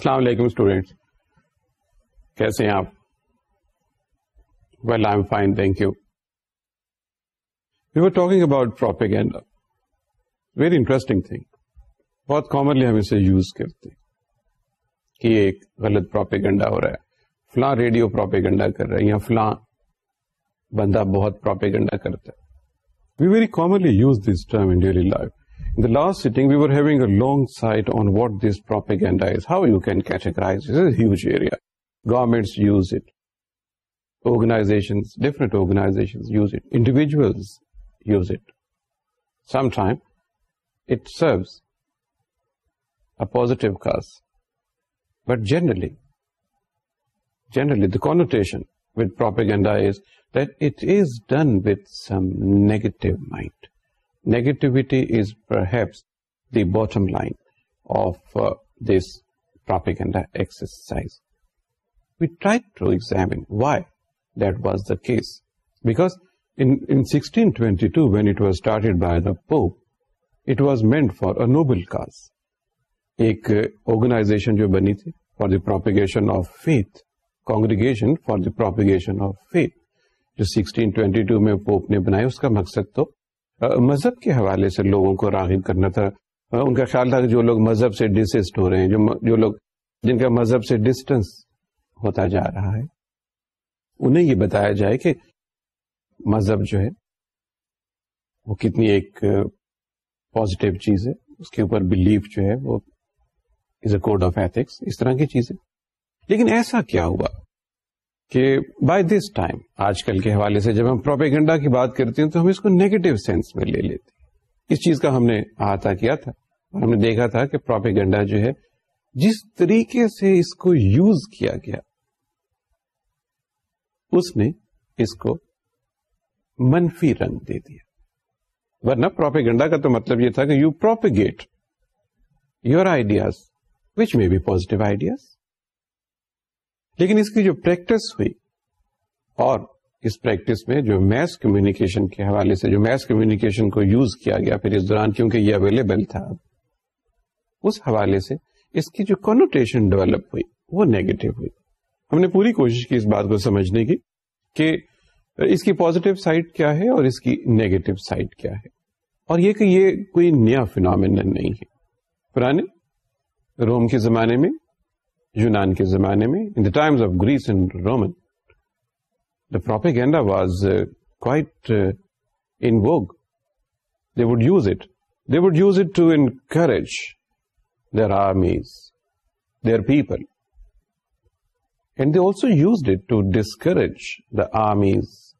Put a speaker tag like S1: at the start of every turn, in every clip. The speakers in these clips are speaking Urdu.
S1: السلام علیکم اسٹوڈینٹس کیسے ہیں آپ؟ Well I am fine thank you you are talking about propaganda very interesting thing بہت کامنلی ہم اسے یوز کرتے کہ ایک غلط پروپیگنڈا ہو رہا ہے فلاں ریڈیو پروپیگنڈا کر رہا ہے یا فلاں بندہ بہت پروپیگنڈا کرتا ہے we very commonly use this term in daily life In the last sitting, we were having a long sight on what this propaganda is, how you can categorize. This is a huge area. Governments use it. Organizations, different organizations use it. Individuals use it. Sometimes it serves a positive cause. But generally, the connotation with propaganda is that it is done with some negative mind. Negativity is perhaps the bottom line of uh, this propaganda exercise. We tried to examine why that was the case. Because in 1622, when it was started by the Pope, it was meant for a noble cause. Ek organization jo bani thi for the propagation of faith, congregation for the propagation of faith. Jo 1622 mein Pope ne banaya, uska maqsad to مذہب کے حوالے سے لوگوں کو راغب کرنا تھا۔ ان کا خیال تھا کہ جو لوگ مذہب سے ڈسسٹ ہو رہے ہیں، جو لوگ جن کا مذہب سے ڈسٹینس ہوتا جا رہا ہے، انہیں یہ بتایا جائے کہ مذہب جو ہے، وہ کتنی ایک پازیٹیو چیز ہے۔ اس کے اوپر بلیف جو ہے، وہ is a code of ethics اس طرح کی چیزیں لیکن ایسا کیا ہوا؟ کہ بائی دس ٹائم آج کل کے حوالے سے جب ہم پروپیگنڈا کی بات کرتے ہیں تو ہم اس کو نیگیٹو سینس میں لے لیتے ہیں۔ اس چیز کا ہم نے احاطہ کیا تھا اور ہم نے دیکھا تھا کہ پروپیگنڈا جو ہے، جس طریقے سے اس کو یوز کیا گیا، اس نے اس کو منفی رنگ دے دیا۔ ورنہ پروپیگنڈا کا تو مطلب یہ تھا کہ you propagate your ideas which میں بی پوزیٹو آئیڈیاز لیکن اس کی جو پریکٹس ہوئی اور اس پریکٹس میں جو میس کمیونیکیشن کے حوالے سے جو میس کمیونیکیشن کو یوز کیا گیا، پھر اس دوران کیونکہ یہ اویلیبل تھا، اس حوالے سے اس کی جو کنوٹیشن ڈیولپ ہوئی، وہ نیگیٹو ہوئی۔ ہم نے پوری کوشش کی اس بات کو سمجھنے کی کہ اس کی پازیٹو سائڈ کیا ہے اور اس کی نیگیٹو سائڈ کیا ہے۔ اور یہ کہ یہ کوئی نیا فینومین نہیں ہے۔ پرانے روم کے زمانے میں یونان کے زمانے میں in the times of Greece and Roman the propaganda was quite in vogue they would use it they would use it to encourage their armies, their people. And they also used it to discourage the armies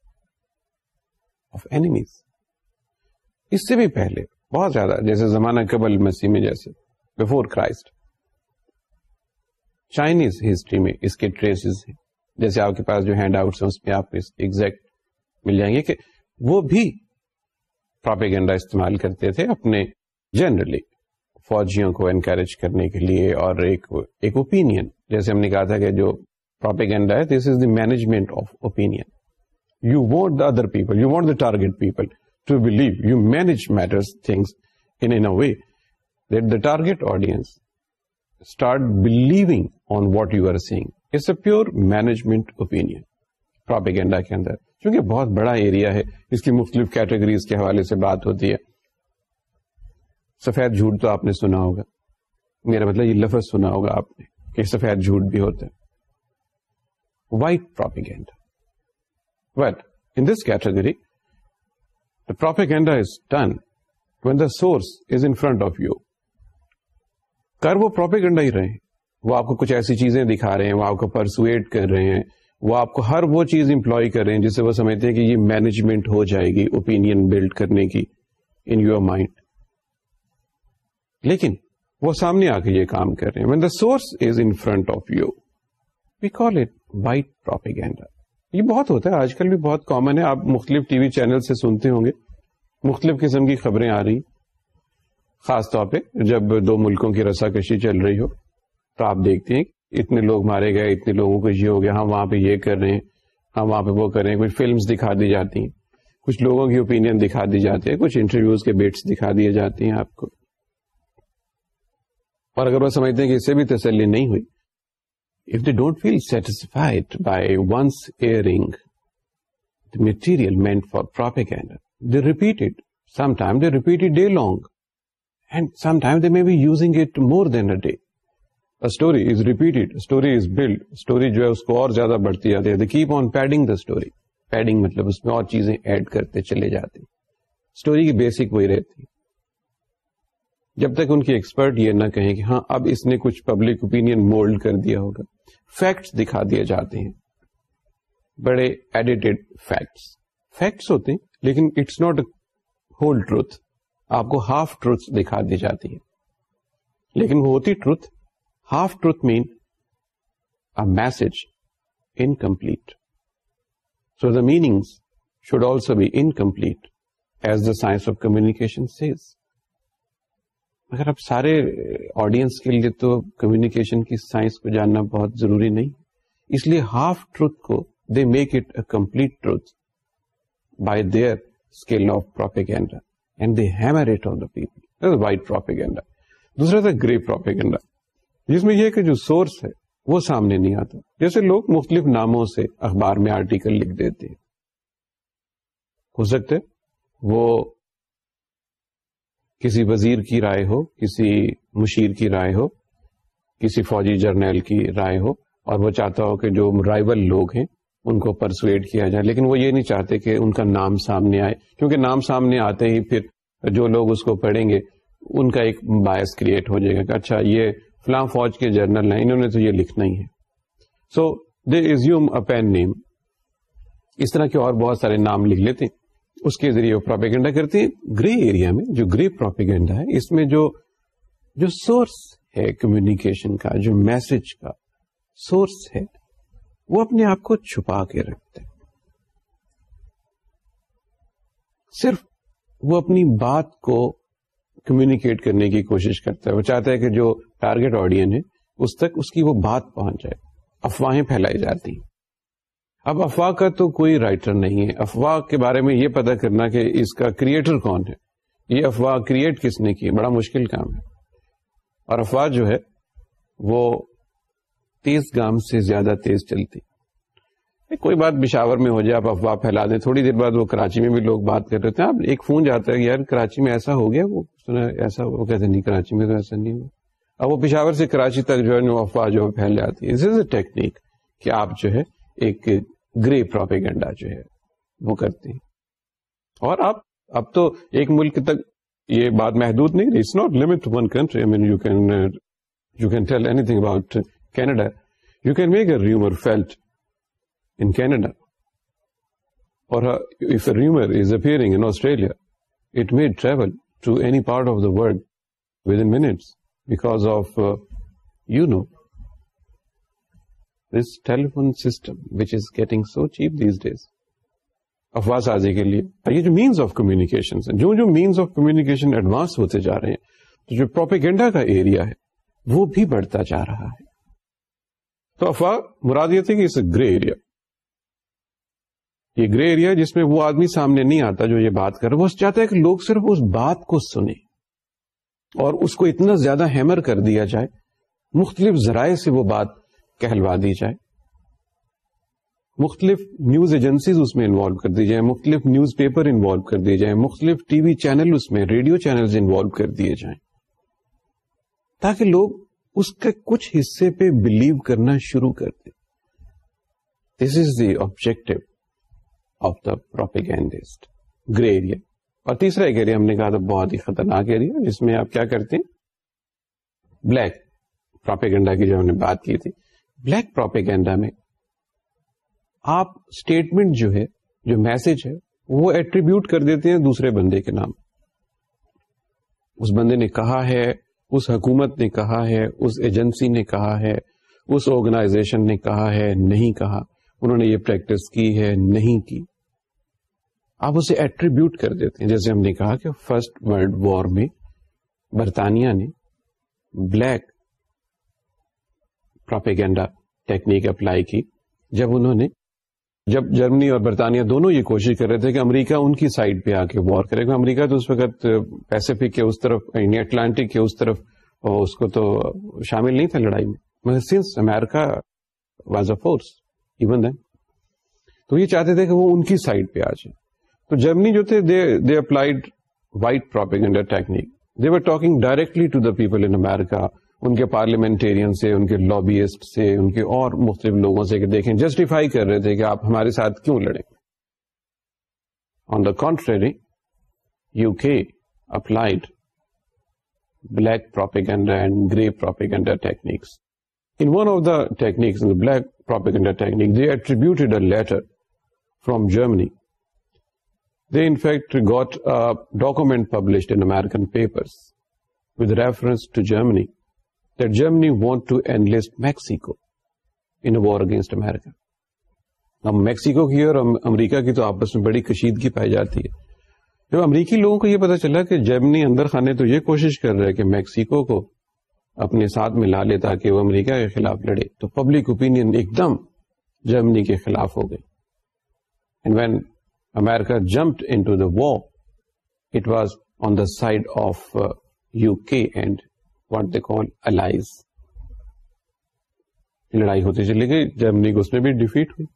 S1: of enemies. اس سے بھی پہلے بہت زیادہ جیسے زمانہ قبل مسیح میں جیسے بفور کرائسٹ چائنیز ہسٹری میں اس کے ٹریسز جیسے آپ کے پاس جو ہینڈ آؤٹس ہیں، اس میں آپ کو ایگزیکٹ مل جائیں گے کہ وہ بھی پراپیگنڈا استعمال کرتے تھے اپنے جنرلی فوجیوں کو انکریج کرنے کے لیے اور ایک ایک اوپینئن جیسے ہم نے کہا تھا کہ جو پراپیگنڈا ہے this is the management of opinion you want the other people you want the target people to believe you manage matters things in way that the target audience start believing on what you are seeing it's a pure management open propaganda کے اندر. کیونکہ بہت بڑا ایریا ہے، اس کی مختلف کیٹیگریز کے حوالے سے بات ہوتی ہے۔ سفید جھوٹ تو آپ نے سنا ہوگا۔ میرا مطلب یہ لفظ سنا ہوگا آپ نے کہ سفید جھوٹ بھی ہوتا ہے white propaganda wait in this category the propaganda is done when the source is in front of you کر وہ پروپیگنڈا ہی رہے ہیں وہ آپ کو کچھ ایسی چیزیں دکھا رہے ہیں، وہ آپ کو پرسویٹ کر رہے ہیں، وہ آپ کو ہر وہ چیز امپلائی کر رہے ہیں جس سے وہ سمجھتے ہیں کہ یہ مینجمنٹ ہو جائے گی اوپین بلڈ کرنے کی ان یور مائنڈ لیکن وہ سامنے آ کے یہ کام کر رہے ہیں۔ When the source is in front of you we call it white propaganda یہ بہت ہوتا ہے، آج کل بھی بہت کامن ہے۔ آپ مختلف ٹی وی چینل سے سنتے ہوں گے، مختلف قسم کی خبریں آ رہی خاص طور پہ جب دو ملکوں کی رسا کشی چل رہی ہو تو آپ دیکھتے ہیں اتنے لوگ مارے گئے، اتنے لوگوں کو یہ ہو گیا ہم وہاں پہ یہ کر رہے ہیں ہم وہاں پہ وہ کر رہے ہیں کچھ فلمز دکھا دی جاتی ہیں۔ کچھ لوگوں کی اوپینین دکھا دی جاتی ہے کچھ انٹرویوز کے بیٹس دکھا دیے جاتے ہیں آپ کو۔ اور اگر وہ سمجھتے ہیں کہ اس سے بھی تسلی نہیں ہوئی if they don't feel satisfied by once hearing material meant for propaganda they repeat it some time they repeat it day long and some time they may be using it more than a day story is repeated story is build story جو ہے اس کو اور زیادہ بڑھتی جاتی ہے. The keep on padding the story padding مطلب اس میں اور چیزیں ایڈ کرتے چلے جاتے اسٹوری کی بیسک وہی رہتی جب تک ان کی ایکسپرٹ یہ نہ کہیں کہ ہاں اب اس نے کچھ پبلک اوپین مولڈ کر دیا ہوگا. فیکٹس دکھا دیے جاتے ہیں. بڑے ایڈیٹڈ فیکٹس فیکٹس ہوتے ہیں، لیکن اٹس ناٹ ہول ٹروتھ آپ کو ہاف ٹروتھ دکھا دی جاتی ہے لیکن وہ ہوتی truth half truth mean a message incomplete so the meaning should also be incomplete as the science of communication says مگر اب سارے آڈینس کے لیے تو کمیونیکیشن کی سائنس کو جاننا بہت ضروری نہیں. اس لیے ہاف ٹروتھ کو they make it a complete truth by their scale of propaganda and they hammer it on the people white propaganda دوسرا تھا گرے پروپیگینڈا جس میں یہ کہ جو سورس ہے وہ سامنے نہیں آتا۔ جیسے لوگ مختلف ناموں سے اخبار میں آرٹیکل لکھ دیتے ہیں۔ ہو سکتے وہ کسی وزیر کی رائے ہو، کسی مشیر کی رائے ہو، کسی فوجی جرنیل کی رائے ہو، اور وہ چاہتا ہو کہ جو رائول لوگ ہیں ان کو پرسویٹ کیا جائے، لیکن وہ یہ نہیں چاہتے کہ ان کا نام سامنے آئے۔ کیونکہ نام سامنے آتے ہی پھر جو لوگ اس کو پڑھیں گے، ان کا ایک باعث کریٹ ہو جائے گا کہ اچھا یہ فلاں فوج کے جرنل ہیں، انہوں نے تو یہ لکھنا ہی ہے۔ سو دے ازیوم اے پین نیم اس طرح کے اور بہت سارے نام لکھ لیتے ہیں۔ اس کے ذریعے وہ پروپیگنڈا کرتے ہیں۔ گرے ایریا میں جو گرے پروپیگنڈا ہے، اس میں جو جو سورس ہے کمیونیکیشن کا، جو میسج کا سورس ہے، وہ اپنے آپ کو چھپا کے رکھتے ہیں۔ صرف وہ اپنی بات کو کمیونیکیٹ کرنے کی کوشش کرتا ہے۔ وہ چاہتا ہے کہ جو ٹارگیٹ آڈین ہے، اس تک اس کی وہ بات پہنچ جائے افواہیں پھیلائی جاتی ہیں۔ اب افواہ کا تو کوئی رائٹر نہیں ہے۔ افواہ کے بارے میں یہ پتا کرنا کہ اس کا کریٹر کون ہے۔ یہ افواہ کریٹ کس نے کی؟ بڑا مشکل کام ہے۔ اور افواہ جو ہے، وہ تیز گام سے زیادہ تیز چلتی۔ کوئی بات بشاور میں ہو جائے، آپ افواہ پھیلا دیں۔ تھوڑی دیر بعد وہ کراچی میں بھی لوگ بات کر رہے تھے۔ آپ ایک فون جاتا ہے یار، کراچی میں ایسا ہو گیا، وہ سنا ایسا، وہ کہتے نہیں، کراچی میں تو ایسا نہیں ہوا۔ اب وہ پشاور سے کراچی تک جو ہے افواہ جو ہے، پھیل جاتی ہے۔ از اے ٹیکنیک کہ آپ جو ہے، ایک گرے پروپیگنڈا جو ہے، وہ کرتے ہیں۔ اور اب اب تو ایک ملک تک یہ بات محدود نہیں it's not limit one country mean you can you can tell anything about Canada you can make a rumour felt in Canada اور if a rumour is appearing in Australia it may travel to any part of the world within minutes because of you know this telephone system which is getting so cheap these days افواہ سازی کے لیے یہ جو مینس آف کمیونیکیشن جو جو مینس آف کمیونیکیشن ایڈوانس ہوتے جا رہے ہیں تو جو پروپیگنڈا کا ایریا ہے وہ بھی بڑھتا جا رہا ہے تو افواہ مراد یہ تھی کہ اے گرے ایریا یہ گرے ایریا جس میں وہ آدمی سامنے نہیں آتا جو یہ بات کر رہا، وہ چاہتا ہے کہ لوگ صرف اس بات کو سنیں اور اس کو اتنا زیادہ ہیمر کر دیا جائے، مختلف ذرائع سے وہ بات کہلوا دی جائے۔ مختلف نیوز ایجنسیز اس میں انوالو کر دی جائیں، مختلف نیوز پیپر انوالو کر دیے جائیں، مختلف ٹی وی چینل اس میں ریڈیو چینل انوالو کر دیے جائیں۔ تاکہ لوگ اس کے کچھ حصے پہ بلیو کرنا شروع کر دیں۔ This is the objective of the propagandist grey area اور تیسرا ایک ایریا ہم نے کہا تھا بہت ہی خطرناک ایریا جس میں آپ کیا کرتے ہیں؟ بلیک پروپیگنڈا کی جو ہم نے بات کی تھی۔ بلیک پروپیگینڈا میں آپ اسٹیٹمنٹ جو ہے، جو میسج ہے، وہ ایٹریبیوٹ کر دیتے ہیں دوسرے بندے کے نام۔ اس بندے نے کہا ہے، اس حکومت نے کہا ہے، اس ایجنسی نے کہا ہے، اس آرگنائزیشن نے کہا ہے، نہیں کہا۔ انہوں نے یہ پریکٹس کی ہے، نہیں کی۔ آپ اسے ایٹریبیوٹ کر دیتے ہیں۔ جیسے ہم نے کہا کہ فرسٹ ورلڈ وار میں برطانیہ نے بلیک پروپیگینڈا ٹیکنیک اپلائی کی۔ جب انہوں نے جب جرمنی اور برطانیہ دونوں یہ کوشش کر رہے تھے کہ امریکہ ان کی سائڈ پہ آ کے وار کرے۔ گا امریکہ تو اس وقت پیسفک کے اس طرف یعنی اٹلانٹک کے اس طرف اس کو تو شامل نہیں تھا لڑائی میں۔ مگر since America was a force even then تو یہ چاہتے تھے کہ وہ ان کی سائڈ پہ آ جائے۔ تو جرمنی جو تھے they applied white propaganda technique they were talking directly to the people in America ان کے پارلیمنٹرین سے ان کے لابیسٹ سے ان کے اور مختلف لوگوں سے کہ دیکھیں جسٹیفائی کر رہے تھے کہ آپ ہمارے ساتھ کیوں لڑیں on the country U K applied black propaganda and grey propaganda techniques in one of the techniques black propaganda technique they attributed a letter from Germany they in fact got document published in American papers with reference to Germany Germany want to enlist Mexico in war against America اب میکسیکو کی اور امریکہ کی تو آپس میں بڑی کشیدگی پائی جاتی ہے جب امریکی لوگوں کو یہ پتا چلا کہ جرمنی اندر خانے تو یہ کوشش کر رہے کہ میکسیکو کو اپنے ساتھ میں لا لے تاکہ وہ امریکہ کے خلاف لڑے تو پبلک اوپین ایک دم جرمنی کے خلاف ہو گئی and when America jumped into the war it was on the side of U K and what they call allies لڑائی ہوتی چلی گئی، جرمنی کو اس میں بھی ڈیفیٹ ہوئی۔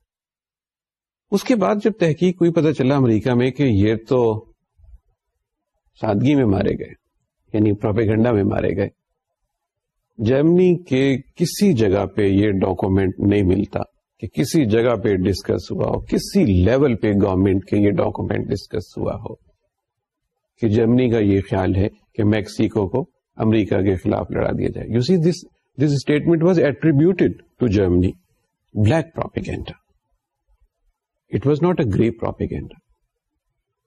S1: اس کے بعد جب تحقیق ہوئی پتا چلا امریکہ میں کہ یہ تو سادگی میں مارے گئے یعنی پروپیگنڈا میں مارے گئے۔ جرمنی کے کسی جگہ پہ یہ ڈاکومینٹ نہیں ملتا۔ کہ کسی جگہ پہ ڈسکس ہوا ہو، کسی لیول پہ گورنمنٹ کے یہ ڈاکومینٹ ڈسکس ہوا ہو کہ جرمنی کا یہ خیال ہے کہ میکسیکو کو امریکہ کے خلاف لڑا دیا جائے۔ You see this this statement was attributed to Germany black propaganda it was not a grey propaganda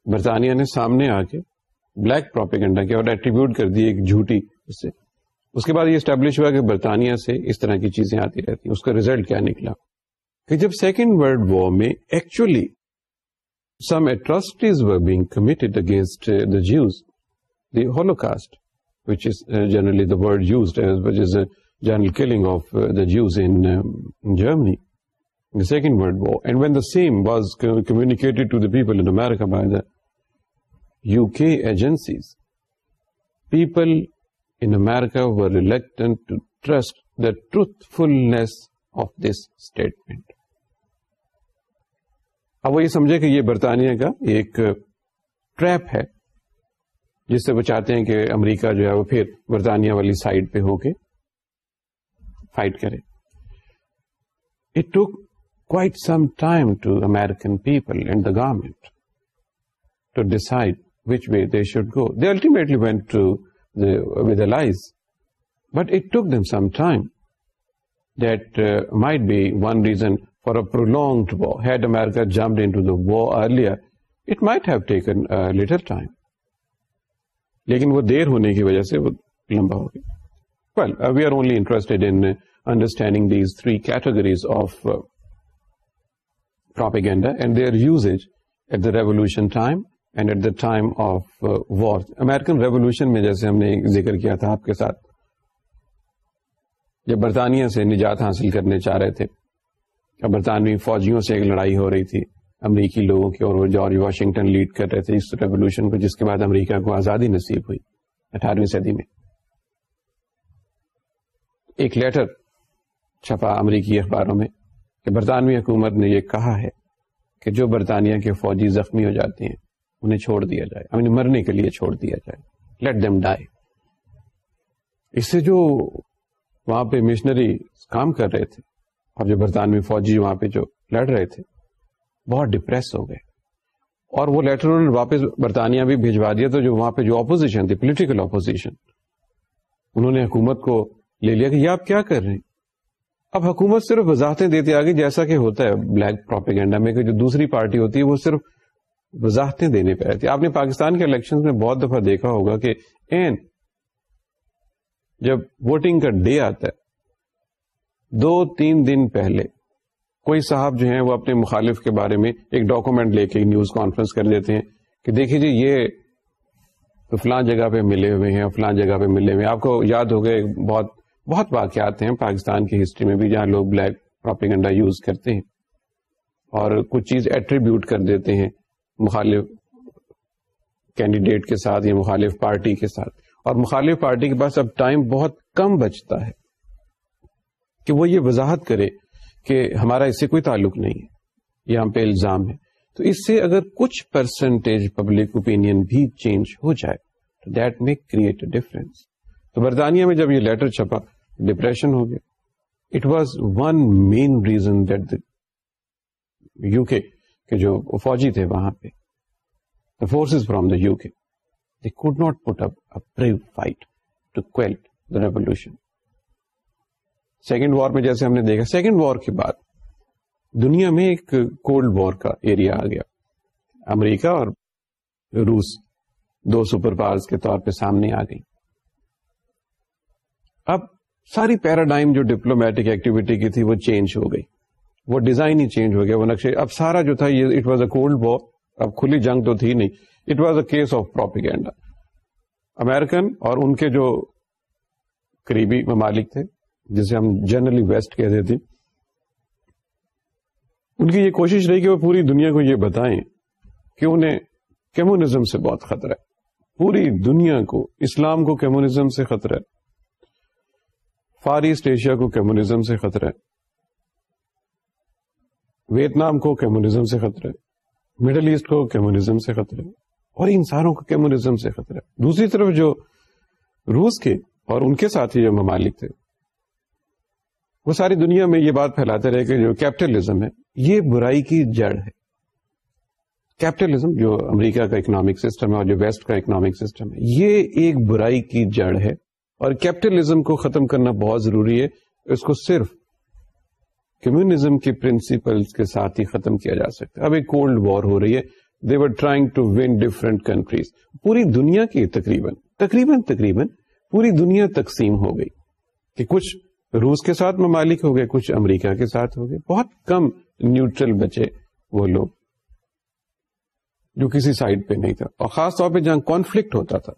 S1: برطانیہ نے سامنے آ کے بلیک پروپیگنڈا کیا اور ایٹریبیوٹ کر دی ایک جھوٹی اس سے۔ اس کے بعد یہ اسٹیبلش ہوا کہ برطانیہ سے اس طرح کی چیزیں آتی رہتی اس کا ریزلٹ کیا نکلا؟ کہ جب سیکنڈ ورلڈ وار میں actually some atrocities were being committed against the Jews the holocaust which is uh, generally the word used as which is a general killing of uh, the Second World War. And when the same was communicated to the people in America by the UK agencies, people in America were reluctant to trust the truthfulness of this statement. اب وہ یہ سمجھے کہ یہ برطانیہ کا ایک ٹریپ ہے، جس سے وہ چاہتے ہیں کہ امریکہ جو ہے وہ پھر برطانیہ والی سائڈ پہ ہو کے فائٹ کرے۔ It took quite some time to American people and the government to decide which way they should go they ultimately went to with lies but it took them some time that might be one reason for a prolong had America jump into the war earlier it might have taken little time لیکن وہ دیر ہونے کی وجہ سے وہ لمبا ہو گیا well we are only interested in understanding these three categories of propaganda and their usage at the revolution time and at the time of war American revolution میں جیسے ہم نے ذکر کیا تھا آپ کے ساتھ جب برطانیہ سے نجات حاصل کرنے چاہ رہے تھے برطانوی فوجیوں سے ایک لڑائی ہو رہی تھی۔ امریکی لوگوں کی اور وہ جارج واشنگٹن لیڈ کر رہے تھے اس ریولیوشن کو، جس کے بعد امریکہ کو آزادی نصیب ہوئی اٹھارہویں صدی میں۔ ایک لیٹر چھپا امریکی اخباروں میں کہ برطانوی حکومت نے یہ کہا ہے کہ جو برطانیہ کے فوجی زخمی ہو جاتے ہیں، انہیں چھوڑ دیا جائے۔ انہیں مرنے کے لیے چھوڑ دیا جائے۔ لیٹ دم ڈائی اس سے جو وہاں پہ مشنری کام کر رہے تھے اور جو برطانوی فوجی وہاں پہ جو لڑ رہے تھے، بہت ڈپریس ہو گئے۔ اور وہ لیٹر انہوں نے واپس برطانیہ بھی بھیجوا دیا تو جو وہاں پہ جو اپوزیشن تھی پولیٹیکل اپوزیشن انہوں نے حکومت کو لے لیا کہ یہ آپ کیا کر رہے ہیں؟ اب حکومت صرف وضاحتیں دیتی آگے جیسا کہ ہوتا ہے بلیک پروپیگنڈا میں کہ جو دوسری پارٹی ہوتی ہے وہ صرف وضاحتیں دینے پہ رہتی۔ آپ نے پاکستان کے الیکشن میں بہت دفعہ دیکھا ہوگا کہ این جب ووٹنگ کا ڈے آتا ہے دو تین دن پہلے کوئی صاحب جو ہیں وہ اپنے مخالف کے بارے میں ایک ڈاکومنٹ لے کے نیوز کانفرنس کر دیتے ہیں کہ دیکھیے جی یہ فلاں جگہ پہ ملے ہوئے ہیں، فلاں جگہ پہ ملے ہوئے ہیں۔ آپ کو یاد ہو گئے بہت بہت واقعات ہیں پاکستان کی ہسٹری میں بھی، جہاں لوگ بلیک پروپیگنڈا یوز کرتے ہیں اور کچھ چیز ایٹریبیوٹ کر دیتے ہیں مخالف کینڈیڈیٹ کے ساتھ یا مخالف پارٹی کے ساتھ۔ اور مخالف پارٹی کے پاس اب ٹائم بہت کم بچتا ہے۔ کہ وہ یہ وضاحت کرے کہ ہمارا اس سے کوئی تعلق نہیں ہے یہاں پہ الزام ہے۔ تو اس سے اگر کچھ پرسنٹیج پبلک اوپین بھی چینج ہو جائے، تو دیٹ میں کریٹ اے ڈفرنس تو برطانیہ میں جب یہ لیٹر چھپا ڈپریشن ہو گیا۔ It was one main reason that U K جو فوجی تھے وہاں پہ forces from the U K they could not put up fight to quell the revolution second war میں جیسے ہم نے دیکھا، سیکنڈ وار کے بعد دنیا میں ایک کولڈ وار کا ایریا آ گیا۔ امریکہ اور روس دو سپر پاورز کے طور پہ سامنے آ گئی اب ساری پیراڈائم جو ڈپلومیٹک ایکٹیویٹی کی تھی وہ چینج ہو گئی۔ وہ ڈیزائن ہی چینج ہو گیا۔ وہ نقشے، اب سارا جو تھا، یہ it was a cold war اب کھلی جنگ تو تھی نہیں۔ It was a case of propaganda American اور ان کے جو قریبی ممالک تھے جسے ہم جنرلی ویسٹ کہتے تھے، ان کی یہ کوشش رہی کہ وہ پوری دنیا کو یہ بتائیں کہ انہیں کمیونزم سے بہت خطرہ ہے۔ پوری دنیا کو، اسلام کو کمیونزم سے خطرہ ہے۔ فار ایسٹ ایشیا کو کمیونزم سے خطرہ ہے۔ ویتنام کو کمیونزم سے خطرہ ہے۔ مڈل ایسٹ کو کمیونزم سے خطرہ ہے۔ اور انسانوں کو کمیونزم سے خطرہ ہے۔ دوسری طرف جو روس کے اور ان کے ساتھی جو ممالک تھے وہ ساری دنیا میں یہ بات پھیلاتے رہے کہ جو کیپٹلزم ہے، یہ برائی کی جڑ ہے۔ کیپٹلزم جو امریکہ کا اکنامک سسٹم ہے اور جو ویسٹ کا اکنامک سسٹم ہے، یہ ایک برائی کی جڑ ہے۔ اور کیپٹلزم کو ختم کرنا بہت ضروری ہے۔ اس کو صرف کمیونزم کے پرنسپل کے ساتھ ہی ختم کیا جا سکتا۔ ہے اب ایک کولڈ وار ہو رہی ہے۔ They were trying to win different countries پوری دنیا کی تقریباً تقریباً تقریباً پوری دنیا تقسیم ہو گئی کہ کچھ روس کے ساتھ ممالک ہو گئے، کچھ امریکہ کے ساتھ ہو گئے۔ بہت کم نیوٹرل بچے وہ لوگ جو کسی سائڈ پہ نہیں تھا اور خاص طور پہ جہاں کانفلکٹ ہوتا تھا۔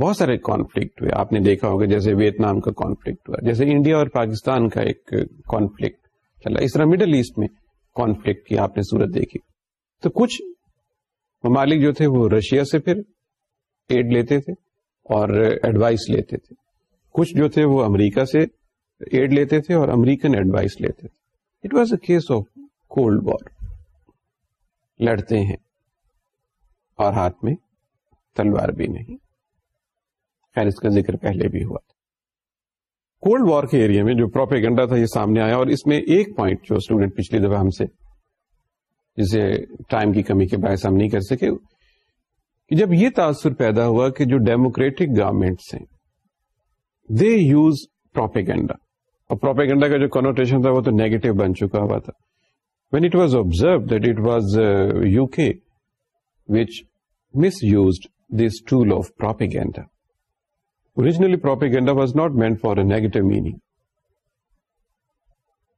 S1: بہت سارے کانفلکٹ ہوئے۔ آپ نے دیکھا ہوگا جیسے ویتنام کا کانفلکٹ ہوا، جیسے انڈیا اور پاکستان کا ایک کانفلکٹ چلا اس طرح مڈل ایسٹ میں کانفلکٹ کی آپ نے صورت دیکھی۔ تو کچھ ممالک جو تھے وہ رشیا سے پھر ایڈ لیتے تھے اور ایڈوائس لیتے تھے۔ کچھ جو تھے وہ امریکہ سے ایڈ لیتے تھے اور امریکن ایڈوائس لیتے تھے۔ It was a case of cold war لڑتے ہیں۔ اور ہاتھ میں تلوار بھی نہیں۔ خیر، اس کا ذکر پہلے بھی ہوا تھا۔ کولڈ وار کے ایریا میں جو پروپیگنڈا تھا، یہ سامنے آیا اور اس میں ایک پوائنٹ جو اسٹوڈنٹ پچھلی دفعہ ہم سے، جسے ٹائم کی کمی کے باعث ہم نہیں کر سکے، کہ جب یہ تاثر پیدا ہوا کہ جو ڈیموکریٹک گورمنٹس ہیں دے یوز پروپیگنڈا اور پروپیگنڈا کا جو کنوٹیشن تھا وہ تو نیگیٹو بن چکا ہوا تھا۔ When it was observe that it was U K which misused this tool of propaganda originally propaganda was not meant for a negative meaning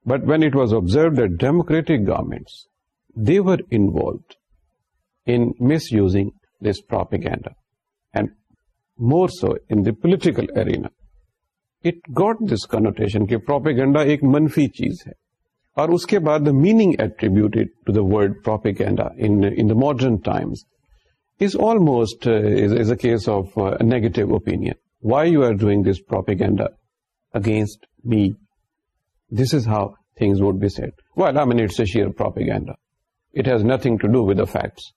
S1: but when it was observe that democratic governments they were involved in misusing this propaganda and more so in the political arena. It got this connotation کہ پروپیگنڈا ایک منفی چیز ہے اور اس کے بعد the meaning attributed to the world propaganda in the modern times is almost as a case of negative opinion why you are doing this propaganda against me this is how things would be said well I mean it's a sheer propaganda it has nothing to do with facts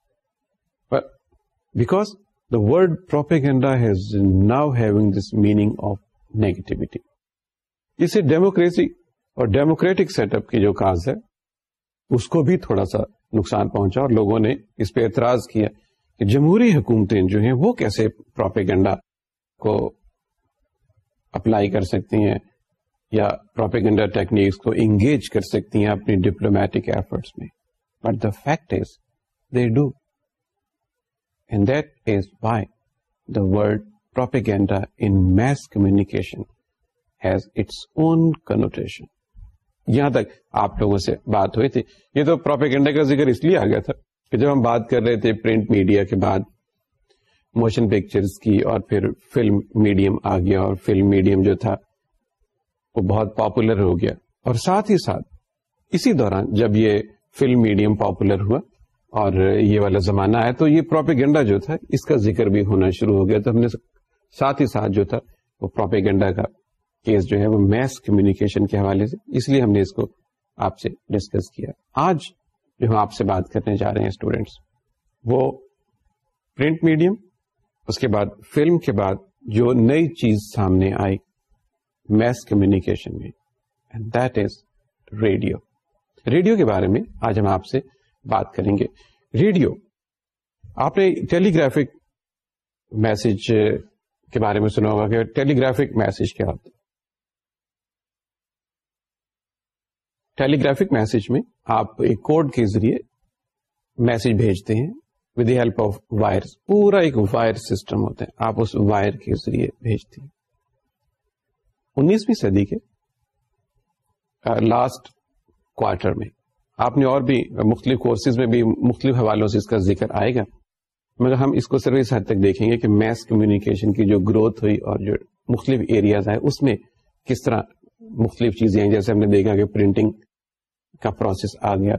S1: because the world propaganda has now having this meaning of negativity اسے ڈیموکریسی اور ڈیموکریٹک سیٹ اپ کی جو کاز ہے، اس کو بھی تھوڑا سا نقصان پہنچا اور لوگوں نے اس پہ اعتراض کیا کہ جمہوری حکومتیں جو ہیں، وہ کیسے پروپیگنڈا کو اپلائی کر سکتی ہیں یا پروپیگنڈا ٹیکنیکس کو انگیج کر سکتی ہیں اپنی ڈپلومیٹک ایفرٹس میں۔ But the fact is they do and that is why the world propaganda in mass communication has its own connotation. یہاں تک آپ لوگوں سے بات ہوئی تھی۔ یہ تو پروپیگنڈا کا ذکر اس لیے آ گیا تھا کہ جب ہم بات کر رہے تھے پرنٹ میڈیا کے بعد موشن پکچرز کی اور پھر فلم میڈیم آ گیا اور فلم میڈیم جو تھا، وہ بہت پاپولر ہو گیا۔ اور ساتھ ہی ساتھ، اسی دوران جب یہ فلم میڈیم پاپولر ہوا اور یہ والا زمانہ آیا تو یہ پروپیگنڈا جو تھا، اس کا ذکر بھی ہونا شروع ہو گیا۔ تو ہم نے ساتھ ہی ساتھ جو تھا، وہ پروپیگنڈا کا کیس جو ہے، وہ میس کمیونیکیشن کے حوالے سے، اس لیے ہم نے اس کو آپ سے ڈسکس کیا۔ آج جو ہم آپ سے بات کرنے جا رہے ہیں اسٹوڈینٹس وہ پرنٹ میڈیم، اس کے بعد فلم کے بعد جو نئی چیز سامنے آئی میس کمیونیکیشن میں دیٹ از ریڈیو ریڈیو کے بارے میں آج ہم آپ سے بات کریں گے۔ ریڈیو، آپ نے ٹیلی گرافک میسج کے بارے میں سنا ہوگا کہ ٹیلی گرافک میسج کیا ہوتا ٹیلی گرافک میسج میں آپ ایک کوڈ کے ذریعے میسج بھیجتے ہیں with the help of wire پورا ایک وائر سسٹم ہوتا ہے۔ آپ اس وائر کے ذریعے بھیجتے ہیں۔ انیسویں صدی کے لاسٹ کوارٹر میں آپ نے اور بھی مختلف کورسز میں بھی مختلف حوالوں سے اس کا ذکر آئے گا۔ مگر ہم اس کو صرف اس حد تک دیکھیں گے کہ میس کمیونیکیشن کی جو گروتھ ہوئی اور جو مختلف ایریاز آئے، اس میں کس طرح مختلف چیزیں ہیں؟ جیسے ہم نے دیکھا کہ پرنٹنگ کا پروسیس آ گیا،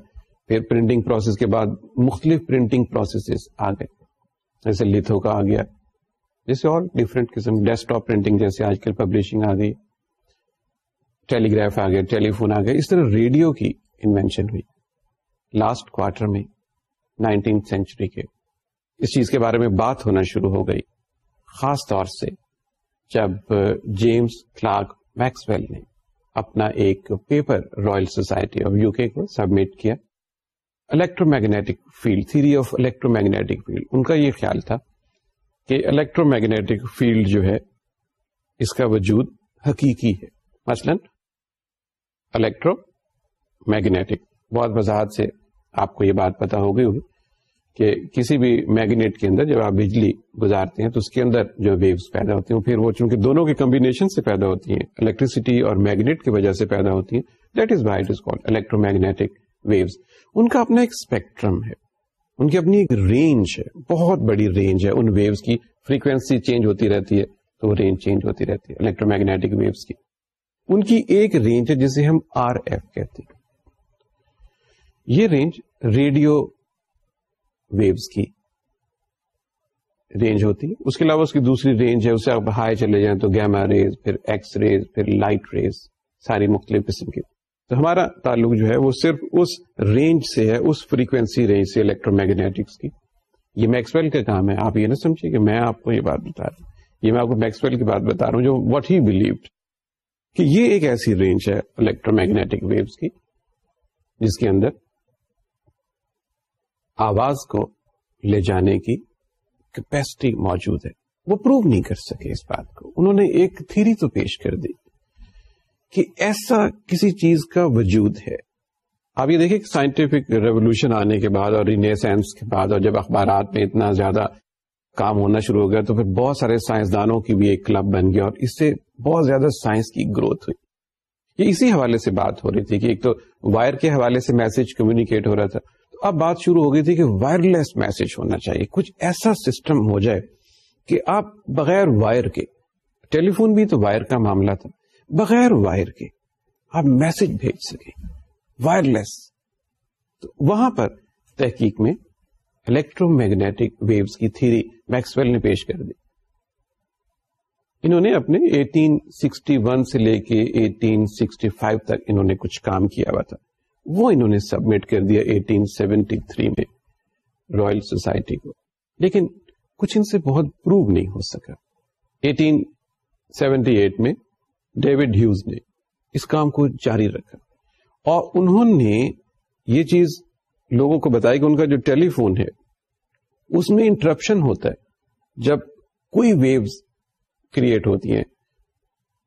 S1: پھر پرنٹنگ پروسیس کے بعد مختلف پرنٹنگ پروسیسز آ گئے۔ جیسے لتھو کا آ گیا، جیسے اور ڈفرینٹ قسم ڈیسک ٹاپ پرنٹنگ جیسے آج کل پبلشنگ آ گئی ٹیلی گراف آ گیا ٹیلی فون آ گیا اس طرح ریڈیو کی انوینشن ہوئی۔ لاسٹ کوارٹر میں نائنٹین سینچری کے اس چیز کے بارے میں بات ہونا شروع ہو گئی۔ خاص طور سے جب جیمز کلارک میکسویل نے اپنا ایک paper royal society of U K کو سبمٹ کیا۔ Electromagnetic field theory of electromagnetic field. ان کا یہ خیال تھا کہ الیکٹرو میگنیٹک فیلڈ جو ہے، اس کا وجود حقیقی ہے۔ مثلا الیکٹرو میگنیٹک بہت وضاحت سے آپ کو یہ بات پتا ہو گئی ہوگی۔ کہ کسی بھی میگنیٹ کے اندر جب آپ بجلی گزارتے ہیں تو اس کے اندر جو ویوز پیدا ہوتی ہیں پھر وہ چونکہ دونوں کے کمبینیشن سے پیدا ہوتی ہیں الیکٹریسٹی اور میگنیٹ کی وجہ سے پیدا ہوتی ہیں that is why it is call electromagnetic waves ان کا اپنا ایک اسپیکٹرم ہے، ان کی اپنی ایک رینج ہے، بہت بڑی رینج ہے، ان ویوز کی فریکوینسی چینج ہوتی رہتی ہے، تو وہ رینج چینج ہوتی رہتی ہے الیکٹرو میگنیٹک ویوز کی۔ ان کی ایک رینج ہے جسے ہم آر ایف کہتے ہیں۔ یہ رینج ریڈیو ویوز کی رینج ہوتی ہے۔ اس کے علاوہ اس کی دوسری رینج ہے، اسے آپ ہائی چلے جائیں تو گیما ریز پھر ایکس ریز پھر لائٹ ریز ساری مختلف قسم کی۔ تو ہمارا تعلق جو ہے وہ صرف اس رینج سے ہے، اس فریکوینسی رینج سے الیکٹرو میگنیٹکس کی۔ یہ میکسویل کا کام ہے۔ آپ یہ نہ سمجھے کہ میں آپ کو یہ بات بتا رہا ہوں۔ یہ میں آپ کو میکسویل کی بات بتا رہا ہوں جو واٹ ہی بلیوڈ کہ یہ ایک ایسی رینج ہے الیکٹرو میگنیٹک ویوز کی، جس کے اندر آواز کو لے جانے کی کیپیسٹی موجود ہے۔ وہ پروو نہیں کر سکے اس بات کو۔ انہوں نے ایک تھیری تو پیش کر دی کہ ایسا کسی چیز کا وجود ہے۔ آپ یہ دیکھیں کہ سائنٹیفک ریولیوشن آنے کے بعد اور ریسائنس کے بعد اور جب اخبارات میں اتنا زیادہ کام ہونا شروع ہو گیا تو پھر بہت سارے سائنسدانوں کی بھی ایک کلب بن گیا اور اس سے بہت زیادہ سائنس کی گروتھ ہوئی۔ یہ اسی حوالے سے بات ہو رہی تھی کہ ایک تو وائر کے حوالے سے میسج کمیونیکیٹ ہو رہا تھا۔ تو اب بات شروع ہو گئی تھی کہ وائرلیس میسج ہونا چاہیے۔ کچھ ایسا سسٹم ہو جائے کہ آپ بغیر وائر کے ٹیلی فون بھی تو وائر کا معاملہ تھا، بغیر وائر کے آپ میسج بھیج سکیں۔ وائرلیس تو وہاں پر تحقیق میں الیکٹرو میگنیٹک ویوز کی تھیری میکسویل نے پیش کر دی۔ انہوں نے اپنے 1861 سے لے کے 1865 تک انہوں نے کچھ کام کیا ہوا تھا۔ وہ انہوں نے سبمٹ کر دیا 1873 میں رائل سوسائٹی کو۔ لیکن کچھ ان سے بہت پروو نہیں ہو سکا۔ 1878 میں ڈیوڈ ہیوز نے اس کام کو جاری رکھا۔ اور انہوں نے یہ چیز لوگوں کو بتایا کہ ان کا جو ٹیلی فون ہے، اس میں انٹرپشن ہوتا ہے۔ جب کوئی ویوز کریٹ ہوتی ہیں،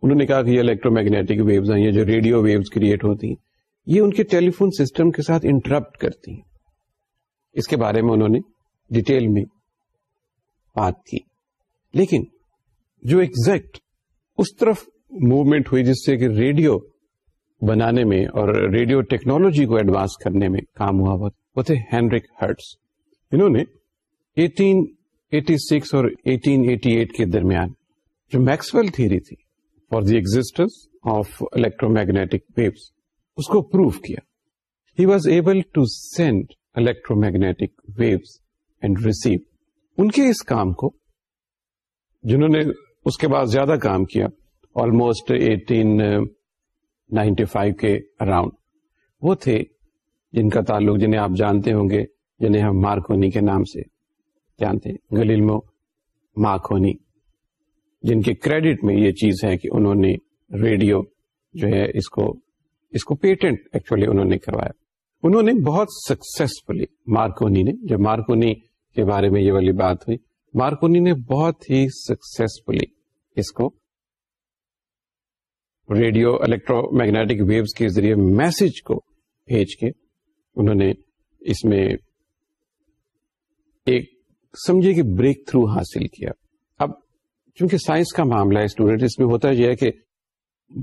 S1: انہوں نے کہا کہ یہ الیکٹرو میگنیٹک ویوز ہیں، یہ جو ریڈیو ویوز کریٹ ہوتی ہیں۔ یہ ان کے ٹیلی فون سسٹم کے ساتھ انٹرپٹ کرتی ہیں۔ اس کے بارے میں انہوں نے ڈیٹیل میں بات کی۔ لیکن جو ایکزیکٹ اس طرف موومنٹ ہوئی جس سے کہ ریڈیو بنانے میں اور ریڈیو ٹیکنالوجی کو ایڈوانس کرنے میں کام ہوا، وہ تھے ہینرک ہرٹس انہوں نے 1886 اور 1888 کے درمیان جو میکسویل تھیری تھی for the existence of electromagnetic waves اس کو پروو کیا۔ He was able to send electromagnetic waves and receive ان کے اس کام کو، جنہوں نے اس کے بعد زیادہ کام کیا آلموسٹ ایٹین نائنٹی فائیو کے اراؤنڈ وہ تھے جن کا تعلق جنہیں آپ جانتے ہوں گے، جنہیں ہم مارکونی کے نام سے جانتے ہیں۔ گلیلمو مارکونی جن کے کریڈٹ میں یہ چیز ہے کہ انہوں نے ریڈیو جو ہے اس کو اس کو پیٹنٹ ایکچولی انہوں نے کروایا۔ انہوں نے بہت سکسیسفلی مارکونی نے، جب مارکونی کے بارے میں یہ والی بات ہوئی، مارکونی نے بہت ہی سکسیسفلی اس کو ریڈیو الیکٹرو میگنیٹک ویوز کے ذریعے میسج کو بھیج کے انہوں نے اس میں ایک سمجھے کہ بریک تھرو حاصل کیا۔ اب چونکہ سائنس کا معاملہ ہے اسٹوڈینٹ اس میں ہوتا یہ ہے کہ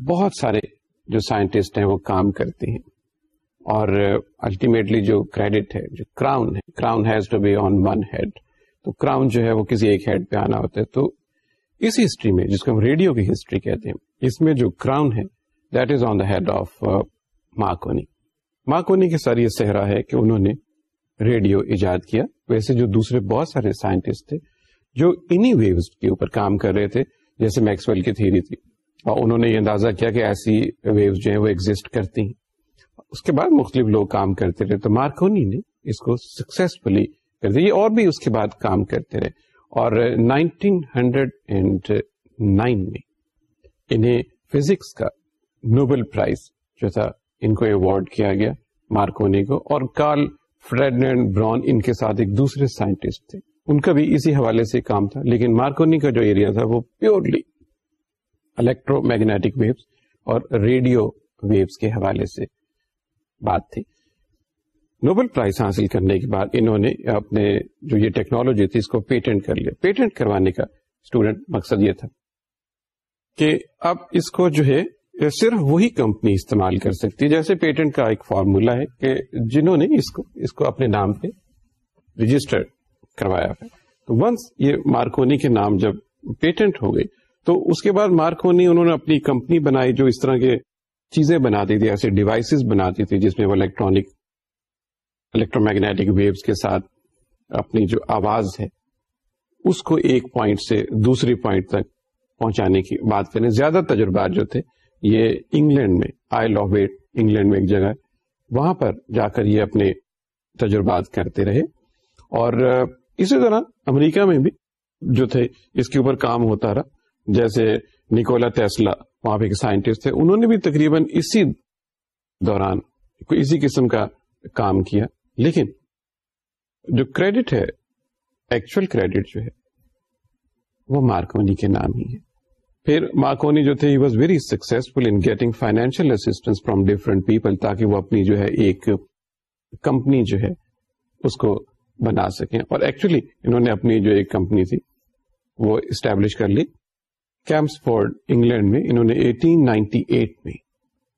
S1: بہت سارے جو سائنٹسٹ ہیں وہ کام کرتے ہیں۔ اور الٹیمیٹلی جو کریڈٹ ہے، جو کراؤن ہے crown has to be on one head تو کراؤن جو ہے وہ کسی ایک ہیڈ پہ آنا ہوتا ہے۔ تو اس ہسٹری میں، جس کو ہم ریڈیو کی ہسٹری کہتے ہیں، اس میں جو کراؤن ہے that is on the head of Marconi Marconi کے سر یہ صحرا ہے کہ انہوں نے ریڈیو ایجاد کیا۔ ویسے جو دوسرے بہت سارے سائنٹسٹ تھے، جو انہی ویوز کے اوپر کام کر رہے تھے، جیسے میکسویل کی تھیری تھی۔ اور انہوں نے یہ اندازہ کیا کہ ایسی ویوز جو ہیں وہ ایگزٹ کرتی ہیں۔ اس کے بعد مختلف لوگ کام کرتے رہے تو مارکونی نے اس کو سکسیسفلی کر دیا۔ یہ اور بھی اس کے بعد کام کرتے رہے۔ اور نائنٹین ہنڈریڈ اینڈ نائن میں انہیں فزکس کا نوبل پرائز جو تھا، ان کو ایوارڈ کیا گیا مارکونی کو۔ اور کارل فریڈنڈ بران ان کے ساتھ ایک دوسرے سائنٹسٹ تھے۔ ان کا بھی اسی حوالے سے کام تھا، لیکن مارکونی کا جو ایریا تھا وہ پیورلی الیکٹرو میگنیٹک ویوز اور ریڈیو ویوز کے حوالے سے بات تھی۔ نوبل پرائز حاصل کرنے کے بعد انہوں نے اپنے جو یہ ٹیکنالوجی تھی اس کو پیٹنٹ کر لیا۔ پیٹنٹ کروانے کا اسٹوڈنٹ مقصد یہ تھا کہ اب اس کو جو ہے صرف وہی کمپنی استعمال کر سکتی جیسے پیٹنٹ کا ایک فارمولا ہے کہ جنہوں نے اس کو اس کو اپنے نام پہ رجسٹر کروایا۔ ہے تو ونس یہ مارکونی کے نام جب پیٹنٹ ہو گئی تو اس کے بعد مارکونی انہوں نے اپنی کمپنی بنائی جو اس طرح کے چیزیں بناتی تھی، ایسے ڈیوائسز بناتی تھی جس میں وہ الیکٹرانک الیکٹرو میگنیٹک ویوز کے ساتھ اپنی جو آواز ہے، اس کو ایک پوائنٹ سے دوسری پوائنٹ تک پہنچانے کی بات کریں۔ زیادہ تجربات جو تھے، یہ انگلینڈ میں آئل آف ویٹ انگلینڈ میں ایک جگہ، وہاں پر جا کر یہ اپنے تجربات کرتے رہے۔ اور اسی طرح امریکہ میں بھی جو تھے، اس کے اوپر کام ہوتا رہا۔ جیسے نکولا تیسلا وہاں پہ ایک سائنٹسٹ تھے، انہوں نے بھی تقریباً اسی دوران اسی قسم کا کام کیا۔ لیکن جو کریڈٹ ہے ایکچوئل کریڈٹ جو ہے، وہ مارکونی کے نام ہی ہے۔ پھر مارکونی جو تھے was very successful in getting financial assistance from different people تاکہ وہ اپنی جو ہے ایک کمپنی جو ہے، اس کو بنا سکیں۔ اور ایکچولی انہوں نے اپنی جو ایک کمپنی تھی، وہ اسٹیبلش کر لی۔ کیمپس فورڈ انگلینڈ میں، انہوں نے 1898 میں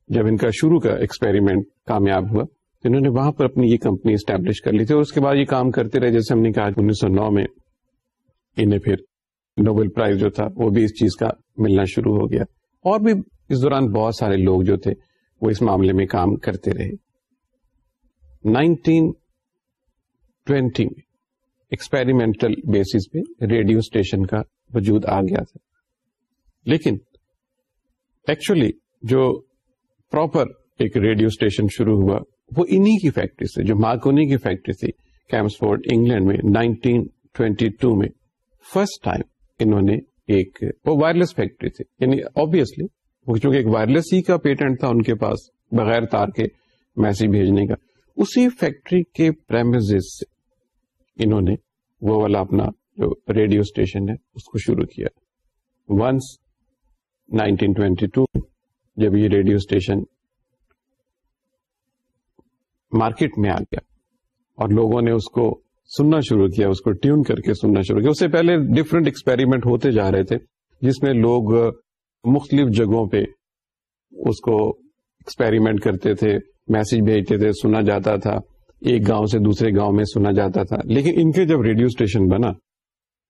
S1: جب ان کا شروع کا ایکسپیریمنٹ کامیاب ہوا، تو انہوں نے وہاں پر اپنی یہ کمپنی اسٹیبلش کر لی تھی اور اس کے بعد یہ کام کرتے رہے، جیسے ہم نے کہا انیس سو نو میں انہیں پھر نوبل پرائز جو تھا، وہ بھی اس چیز کا ملنا شروع ہو گیا۔ اور بھی اس دوران بہت سارے لوگ جو تھے، وہ اس معاملے میں کام کرتے رہے۔ نائنٹین ٹوینٹی میں ایکسپیریمنٹل بیسس پہ ریڈیو اسٹیشن کا وجود آ گیا تھا۔ لیکن ایکچولی جو پراپر ایک ریڈیو اسٹیشن شروع ہوا، وہ انہی کی فیکٹری سے، جو مارکونی کی فیکٹری تھی کیمسفورڈ انگلینڈ میں نائنٹین ٹوینٹی ٹو میں. فرسٹ ٹائم انہوں نے ایک، وہ وائرلیس فیکٹری تھی یعنی آبیسلی چونکہ ایک وائرلیس ہی کا پیٹنٹ تھا ان کے پاس، بغیر تار کے میسج بھیجنے کا، اسی فیکٹری کے پریمز سے انہوں نے وہ والا اپنا جو ریڈیو اسٹیشن ہے، اس کو شروع کیا. ونس 1922 جب یہ ریڈیو اسٹیشن مارکیٹ میں آ گیا اور لوگوں نے اس کو سننا شروع کیا، اس کو ٹیون کر کے سننا شروع کیا۔ اس سے پہلے ڈفرینٹ ایکسپیریمنٹ ہوتے جا رہے تھے، جس میں لوگ مختلف جگہوں پہ اس کو ایکسپیریمنٹ کرتے تھے میسج بھیجتے تھے، سنا جاتا تھا۔ ایک گاؤں سے دوسرے گاؤں میں سنا جاتا تھا۔ لیکن ان کے جب ریڈیو اسٹیشن بنا،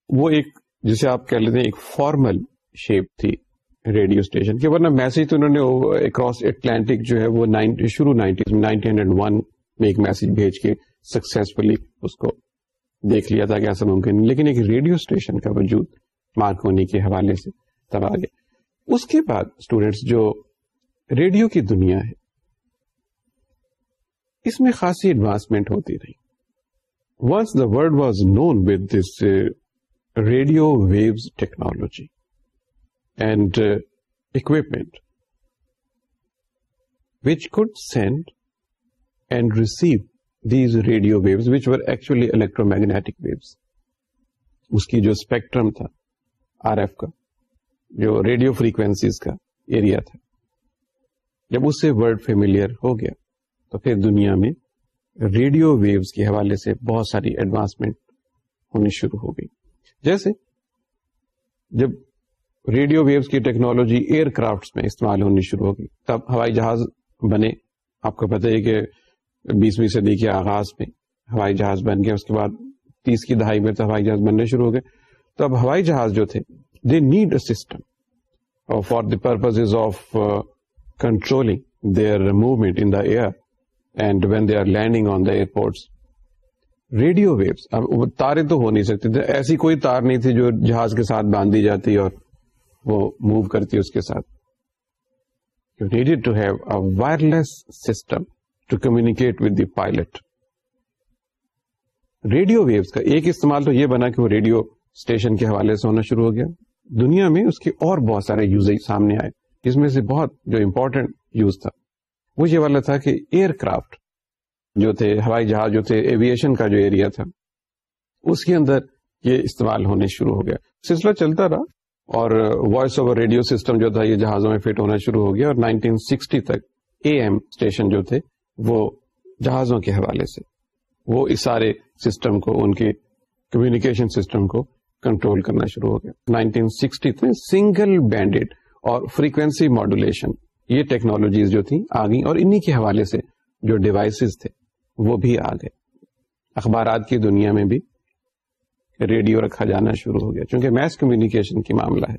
S1: وہ ایک جسے آپ کہہ لیتے ہیں، ایک فارمل شیپ تھی۔ ریڈیو اسٹیشن کے، ورنہ میسج تو انہوں نے اکراس اٹلانٹک جو ہے وہ شروع نائنٹیز میں ہنڈریڈ ون میں ایک میسج بھیج کے سکسیسفلی اس کو دیکھ لیا تھا کہ ایسا ممکن لیکن ایک ریڈیو اسٹیشن کا وجود مارکونی کے حوالے سے تب آگے اس کے بعد اسٹوڈینٹس جو ریڈیو کی دنیا ہے، اس میں خاصی ایڈوانسمنٹ ہوتی رہی۔ Once the world was known with this radio waves technology and equipment which could send and receive these radio waves which were actually electromagnetic waves اس کی جو اسپیکٹرم تھا آر ایف کا جو ریڈیو فریکوینسیز کا ایریا تھا جب اس سے ورڈ فیملیئر ہو گیا تو پھر دنیا میں ریڈیو ویوز کے حوالے سے بہت ساری ایڈوانسمنٹ ہونی شروع ہو گئی جیسے جب ریڈیو ویوز کی ٹیکنالوجی ایئر کرافٹ میں استعمال ہونی شروع ہوگی تب ہوائی جہاز بنے۔ آپ کو پتہ ہے کہ بیسویں صدی کے آغاز میں ہوائی جہاز بن گئے اس کے بعد تیس کی دہائی میں تو ہوائی جہاز بننے شروع ہو گئے۔ تو اب ہوائی جہاز جو تھے they need a system for the purpose of controlling their movement in the air and when they are landing on the airports radio waves اب تارے تو ہو نہیں سکتے تھے۔ ایسی کوئی تار نہیں تھی جو جہاز کے ساتھ باندھی جاتی اور وہ موو کرتی اس کے ساتھ۔ You needed to have a wireless system to communicate with the pilot radio waves کا ایک استعمال تو یہ بنا کہ وہ ریڈیو اسٹیشن کے حوالے سے ہونا شروع ہو گیا۔ دنیا میں اس کے اور بہت سارے یوز سامنے آئے۔ جس میں سے بہت جو امپورٹنٹ یوز تھا۔ وہ یہ والا تھا کہ ایئر کرافٹ جو تھے، ہوائی جہاز جو تھے ایویشن کا جو ایریا تھا، اس کے اندر یہ استعمال ہونے شروع ہو گیا۔ سلسلہ چلتا رہا۔ اور وائس اوور ریڈیو سسٹم جو تھا، یہ جہازوں میں فٹ ہونا شروع ہو گیا اور 1960 تک اے ایم اسٹیشن جو تھے، وہ جہازوں کے حوالے سے، وہ اس سارے سسٹم کو، ان کے کمیونیکیشن سسٹم کو کنٹرول کرنا شروع ہو گیا۔ 1960 میں سنگل بینڈیڈ اور فریکوینسی ماڈولیشن یہ ٹیکنالوجیز جو تھیں، آ گئی اور انہی کے حوالے سے جو ڈیوائسز تھے، وہ بھی آ گئے۔ اخبارات کی دنیا میں بھی ریڈیو رکھا جانا شروع ہو گیا۔ چونکہ میس کمیونیکیشن کی معاملہ ہے۔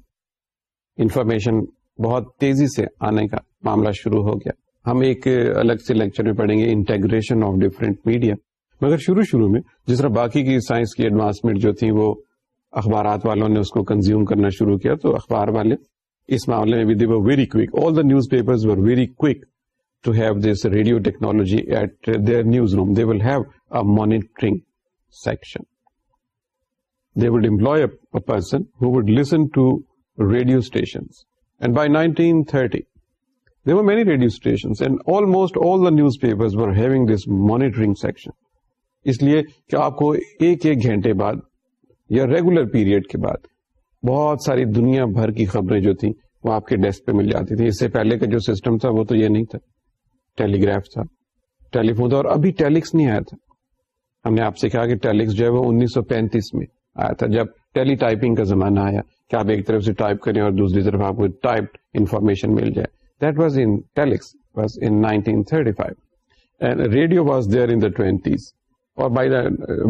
S1: انفارمیشن بہت تیزی سے آنے کا معاملہ شروع ہو گیا۔ ہم ایک الگ سے لیکچر میں پڑھیں گے انٹیگریشن آف ڈفرینٹ میڈیا مگر شروع شروع میں جس طرح باقی کی سائنس کی ایڈوانسمنٹ جو تھی، وہ اخبارات والوں نے اس کو کنزیوم کرنا شروع کیا، تو اخبار والے اس معاملے میں بھی the very quick all the newspaper very quick to have this radio technology at their newsroom they will have a monitoring section they would employ person who would listen to radio station and by nineteen thirty there were many radio stations and almost all the newspapers were having this monitoring section. اس لیے کہ آپ کو ایک ایک گھنٹے بعد یا ریگولر پیریڈ کے بعد بہت ساری دنیا بھر کی خبریں جو تھیں وہ آپ کے ڈیسک پہ مل جاتی تھی اس سے پہلے کا جو سسٹم تھا وہ تو یہ نہیں تھا۔ ٹیلی گراف تھا۔ ٹیلی فون تھا اور ابھی ٹیلکس نہیں آیا تھا۔ ہم نے آپ سے کہا کہ ٹیلکس جو ہے وہ انیس سو پینتیس میں آیا تھا جب ٹیلی ٹائپنگ کا زمانہ آیا کہ آپ ایک طرف سے ٹائپ کریں اور دوسری طرف آپ کو ٹائپ انفارمیشن مل جائے that was in telex was in nineteen thirty five and radio was there in the twenties اور by the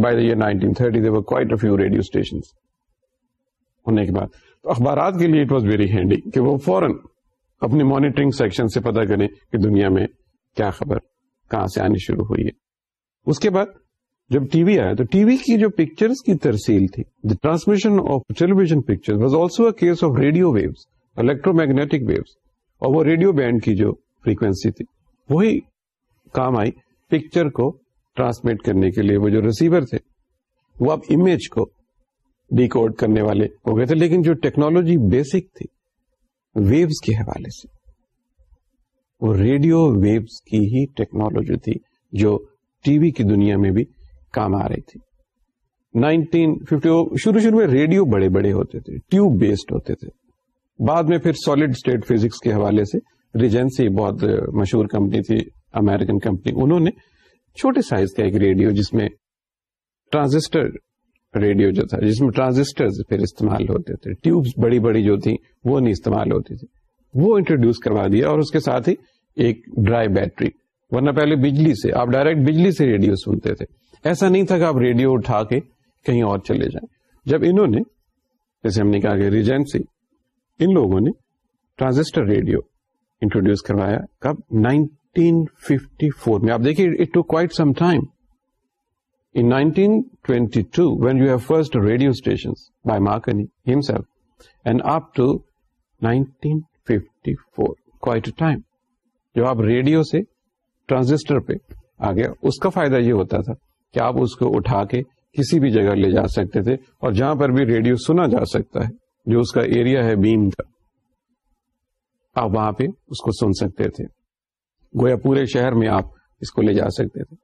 S1: by the year nineteen thirty there were quite a few radio stations ہونے کے بعد۔ تو اخبارات کے لیے اٹ واز ویری ہینڈی کہ وہ فوراً اپنی مانیٹرنگ سیکشن سے پتا کریں کہ دنیا میں کیا خبر، کہاں سے آنی شروع ہوئی ہے۔ اس کے بعد جب ٹی وی آیا تو ٹی وی کی جو پکچرز کی ترسیل تھی the transmission of television picture was also a case of radio waves electromagnetic waves اور وہ ریڈیو بینڈ کی جو فریکوینسی تھی، وہی کام آئی پکچر کو ٹرانسمٹ کرنے کے لیے، وہ جو ریسیور تھے، وہ اب امیج کو ڈیکوڈ کرنے والے ہو گئے تھے، لیکن جو ٹیکنالوجی بیسک تھی ویوز کے حوالے سے، وہ ریڈیو ویوز کی ہی ٹیکنالوجی تھی جو ٹی وی کی دنیا میں بھی کام آ رہی تھی۔ نائنٹین ففٹی شروع شروع میں ریڈیو بڑے بڑے ہوتے تھے، ٹیوب بیسڈ ہوتے تھے۔ بعد میں پھر سالڈ اسٹیٹ فزکس کے حوالے سے ریجنسی بہت مشہور کمپنی تھی امیرکن کمپنی، انہوں نے چھوٹے سائز کا ایک ریڈیو جس میں ٹرانزسٹر ریڈیو جو تھا، جس میں ٹرانزسٹر پھر استعمال ہوتے تھے ٹیوبس بڑی بڑی جو تھی وہ نہیں استعمال ہوتی تھی۔ وہ انٹروڈیوس کروا دیا اور اس کے ساتھ ہی ایک ڈرائی بیٹری، ورنہ پہلے بجلی سے، آپ ڈائریکٹ بجلی سے ریڈیو سنتے تھے۔ ایسا نہیں تھا کہ آپ ریڈیو اٹھا کے کہیں اور چلے جائیں۔ جب انہوں نے جیسے ہم نے کہا کہ ریجنسی ان لوگوں نے ٹرانزسٹر ریڈیو انٹروڈیوس کروایا کب؟ 1954 میں۔ آپ دیکھیے it to quite some time In 1922, when you have first radio stations by Marconi himself, and up to 1954 quite time جو آپ ریڈیو سے ٹرانزسٹر پہ آ گیا اس کا فائدہ یہ ہوتا تھا کہ آپ اس کو اٹھا کے کسی بھی جگہ لے جا سکتے تھے اور جہاں پر بھی ریڈیو سنا جا سکتا ہے، جو اس کا ایریا ہے بیم کا۔ آپ وہاں پہ اس کو سن سکتے تھے۔ گویا پورے شہر میں آپ اس کو لے جا سکتے تھے۔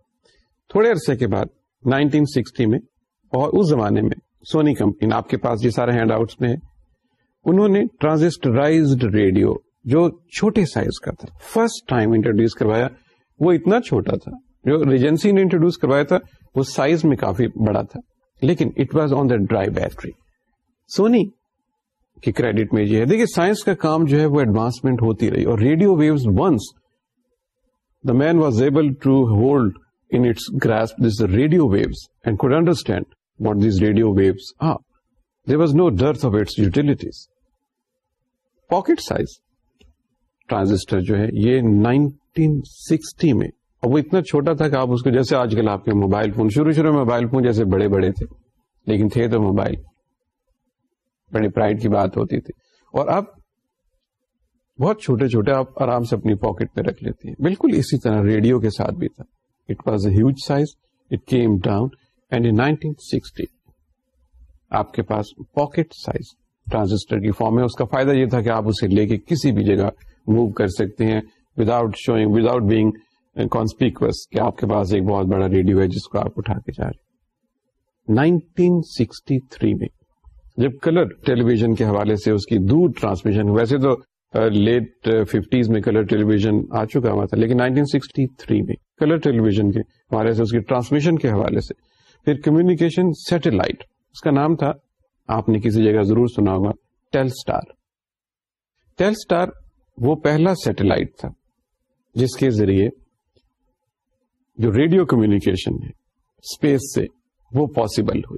S1: تھوڑے عرصے کے بعد 1960 میں اور اس زمانے میں سونی کمپنی، آپ کے پاس یہ سارے ہینڈ آؤٹس میں ہے انہوں نے ٹرانزسٹرائزڈ ریڈیو جو چھوٹے سائز کا تھا، فرسٹ ٹائم انٹروڈیوس کروایا، وہ اتنا چھوٹا تھا۔ جو ریجنسی نے انٹروڈیوس کروایا تھا وہ سائز میں کافی بڑا تھا، لیکن it was on the dry battery Sony کے کریڈٹ میں یہ ہے۔ دیکھیے سائنس کا کام جو ہے وہ ایڈوانسمنٹ ہوتی رہی اور radio waves once the man was able to hold in its grasp this radio waves and could understand what these radio waves are there was no dearth of its utilities pocket size transistor جو ہے، یہ نائنٹین سکسٹی میں اور وہ اتنا چھوٹا تھا کہ آپ اس کو جیسے آج کل آپ کے موبائل فون، شروع شروع میں موبائل فون جیسے بڑے بڑے تھے، لیکن تھے تو موبائل۔ بڑے پرائڈ کی بات ہوتی تھی۔ اور اب بہت چھوٹے چھوٹے آپ آرام سے اپنی پاکٹ میں رکھ لیتے ہیں۔ بالکل اسی طرح ریڈیو کے ساتھ بھی تھا۔ It was a huge size it came down and in nineteen sixty آپ کے پاس پاکٹ سائز ٹرانزسٹر کی فارم ہے۔ اس کا فائدہ یہ تھا کہ آپ اسے لے کے کسی بھی جگہ موو کر سکتے ہیں۔ Without showing without being conspicuous کہ آپ کے پاس ایک بہت بڑا ریڈیو ہے جس کو آپ اٹھا کے جا رہے نائنٹین سکسٹی تھری میں جب کلر ٹیلی ویژن کے حوالے سے اس کی دور ٹرانسمیشن ویسے تو لیٹ ففٹیز میں کلر ٹیلی ویژن آ چکا ہوا تھا، لیکن نائنٹین سکسٹی تھری میں کلر ٹیلی ویژن کے حوالے سے، اس کی ٹرانسمیشن کے حوالے سے، پھر کمیونیکیشن سیٹلائٹ، اس کا نام تھا، آپ نے کسی جگہ ضرور سنا ہوگا ٹیل اسٹار ٹیل اسٹار وہ پہلا سیٹلائٹ تھا جس کے ذریعے جو ریڈیو کمیونیکیشن ہے اسپیس سے وہ پاسبل ہوئی۔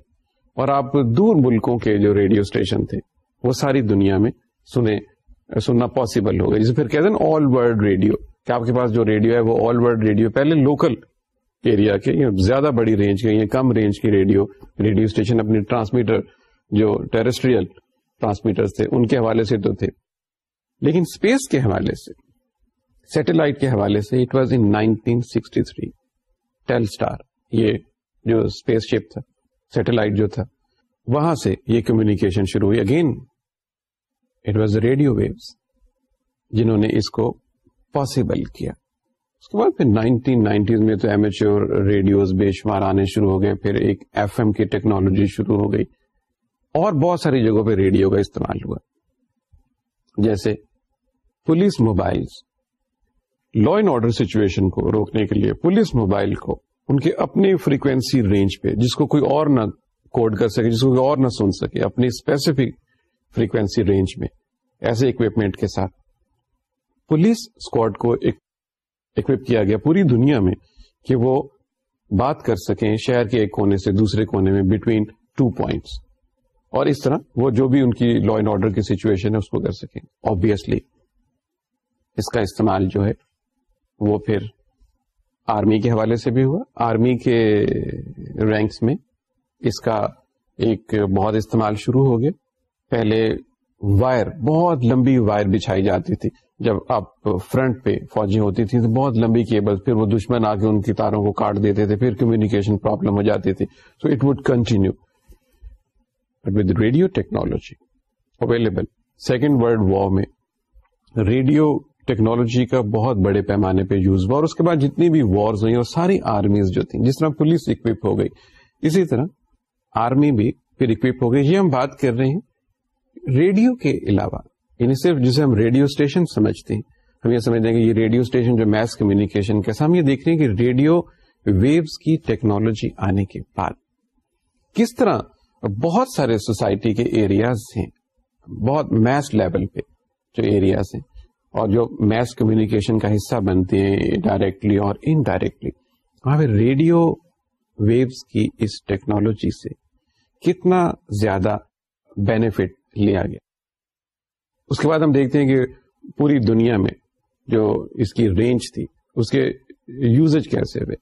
S1: اور آپ دور ملکوں کے جو ریڈیو اسٹیشن تھے، وہ ساری دنیا میں سنے، سننا پاسبل ہو گیا جسے پھر کہتے ہیں آل ورلڈ ریڈیو کہ آپ کے پاس جو ریڈیو ہے، وہ آل ورلڈ ریڈیو پہلے لوکل ایریا کے زیادہ بڑی رینج کے، یا کم رینج کی ریڈیو ریڈیو اسٹیشن اپنی ٹرانسمیٹر جو ٹیرسٹریل ٹرانسمیٹر تھے، ان کے حوالے سے تو تھے۔ لیکن اسپیس کے حوالے سے سیٹلائٹ کے حوالے سے it was in nineteen sixty three Telstar یہ جو اسپیس شپ تھا سیٹلائٹ جو تھا، وہاں سے یہ کمیونیکیشن شروع ہوئی. Again it was radio waves جنہوں نے اس کو پاسبل کیا. اس کے بعد پھر نائنٹین نائنٹیز میں تو ایمیچور ریڈیوز بے شمار آنے شروع ہو گئے. پھر ایک ایف ایم کی ٹیکنالوجی شروع ہو گئی. اور بہت ساری جگہوں پہ ریڈیو کا استعمال ہوا. جیسے police mobiles law and order situation کو روکنے کے لیے پولیس موبائل کو ان کے اپنی فریکوینسی رینج پہ، جس کو کوئی اور نہ کوڈ کر سکے، جس کو کوئی اور نہ سن سکے، اپنی اسپیسیفک فریکوینسی رینج میں ایسے اکوپمنٹ کے ساتھ۔ پولیس اسکواڈ کو اکوپ کیا گیا پوری دنیا میں کہ وہ بات کر سکیں شہر کے ایک کونے سے دوسرے کونے میں بٹوین ٹو پوائنٹس اور اس طرح وہ جو بھی ان کی لا اینڈ آرڈر کی سچویشن ہے، اس کو کر سکیں آبیسلی اس کا استعمال جو ہے وہ پھر آرمی کے حوالے سے بھی ہوا۔ آرمی کے رینکس میں اس کا ایک بہت استعمال شروع ہو گیا۔ پہلے وائر، بہت لمبی وائر بچھائی جاتی تھی۔ جب آپ فرنٹ پہ فوجی ہوتی تھی تو بہت لمبی کیبل پھر وہ دشمن آ کے ان کی تاروں کو کاٹ دیتے تھے، پھر کمیونیکیشن پرابلم ہو جاتی تھی۔ So it would continue but with radio technology available second world war میں ریڈیو ٹیکنالوجی کا بہت بڑے پیمانے پہ یوز ہوا اور اس کے بعد جتنی بھی وارز ہوئی اور ساری آرمیز جو تھیں، جس طرح پولیس اکوپ ہو گئی، اسی طرح آرمی بھی پھر اکوپ ہو گئی۔ یہ ہم بات کر رہے ہیں ریڈیو کے علاوہ یعنی صرف جسے ہم ریڈیو اسٹیشن سمجھتے ہیں۔ ہم یہ سمجھتے ہیں کہ یہ ریڈیو اسٹیشن جو میس کمیونیکیشن کا ہم یہ دیکھ رہے ہیں کہ ریڈیو ویوز کی ٹیکنالوجی آنے کے بعد۔ کس طرح بہت سارے سوسائٹی کے ایریاز ہیں، بہت میس لیول پہ جو ایریاز ہیں۔ اور جو میس کمیونیکیشن کا حصہ بنتے ہیں ڈائریکٹلی اور انڈائریکٹلی وہاں پہ ریڈیو ویوز کی اس ٹیکنالوجی سے کتنا زیادہ بینیفٹ لیا گیا۔ اس کے بعد ہم دیکھتے ہیں کہ پوری دنیا میں جو اس کی رینج تھی، اس کے یوزج کیسے ہوئے۔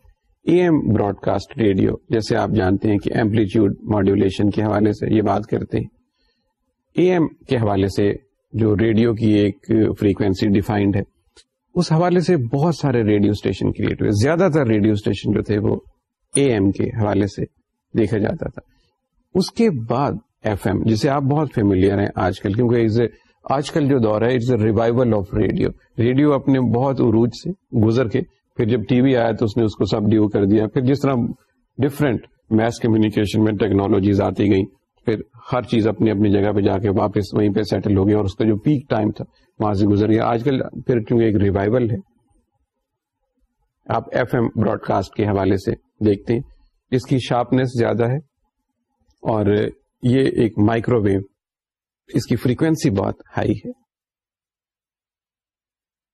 S1: A M broadcast radio جیسے آپ جانتے ہیں کہ ایمپلیٹیوڈ ماڈیولیشن کے حوالے سے یہ بات کرتے ہیں۔ اے ایم کے حوالے سے جو ریڈیو کی ایک فریکوینسی ڈیفائنڈ ہے، اس حوالے سے بہت سارے ریڈیو اسٹیشن کریٹ ہوئے۔ زیادہ تر ریڈیو اسٹیشن جو تھے وہ اے ایم کے حوالے سے دیکھا جاتا تھا۔ اس کے بعد ایف ایم، جسے آپ بہت فیملیئر ہیں آج کل، کیونکہ آج کل جو دور ہے it's a revival of radio radio اپنے بہت عروج سے گزر کے، پھر جب ٹی وی آیا تو اس نے اس کو سب ڈیو کر دیا۔ پھر جس طرح ڈفرینٹ میس کمیونیکیشن میں ٹیکنالوجیز آتی گئی پھر ہر چیز اپنی اپنی جگہ پہ جا کے واپس وہیں پہ سیٹل ہو گیا اور اس کا جو پیک ٹائم تھا، وہاں سے گزر گیا۔ آج کل پھر کیونکہ ایک ریوائول ہے، آپ ایف ایم براڈ کاسٹ کے حوالے سے دیکھتے ہیں۔ اس کی شارپنیس زیادہ ہے اور یہ ایک مائکرو ویو اس کی فریکوینسی بہت ہائی ہے۔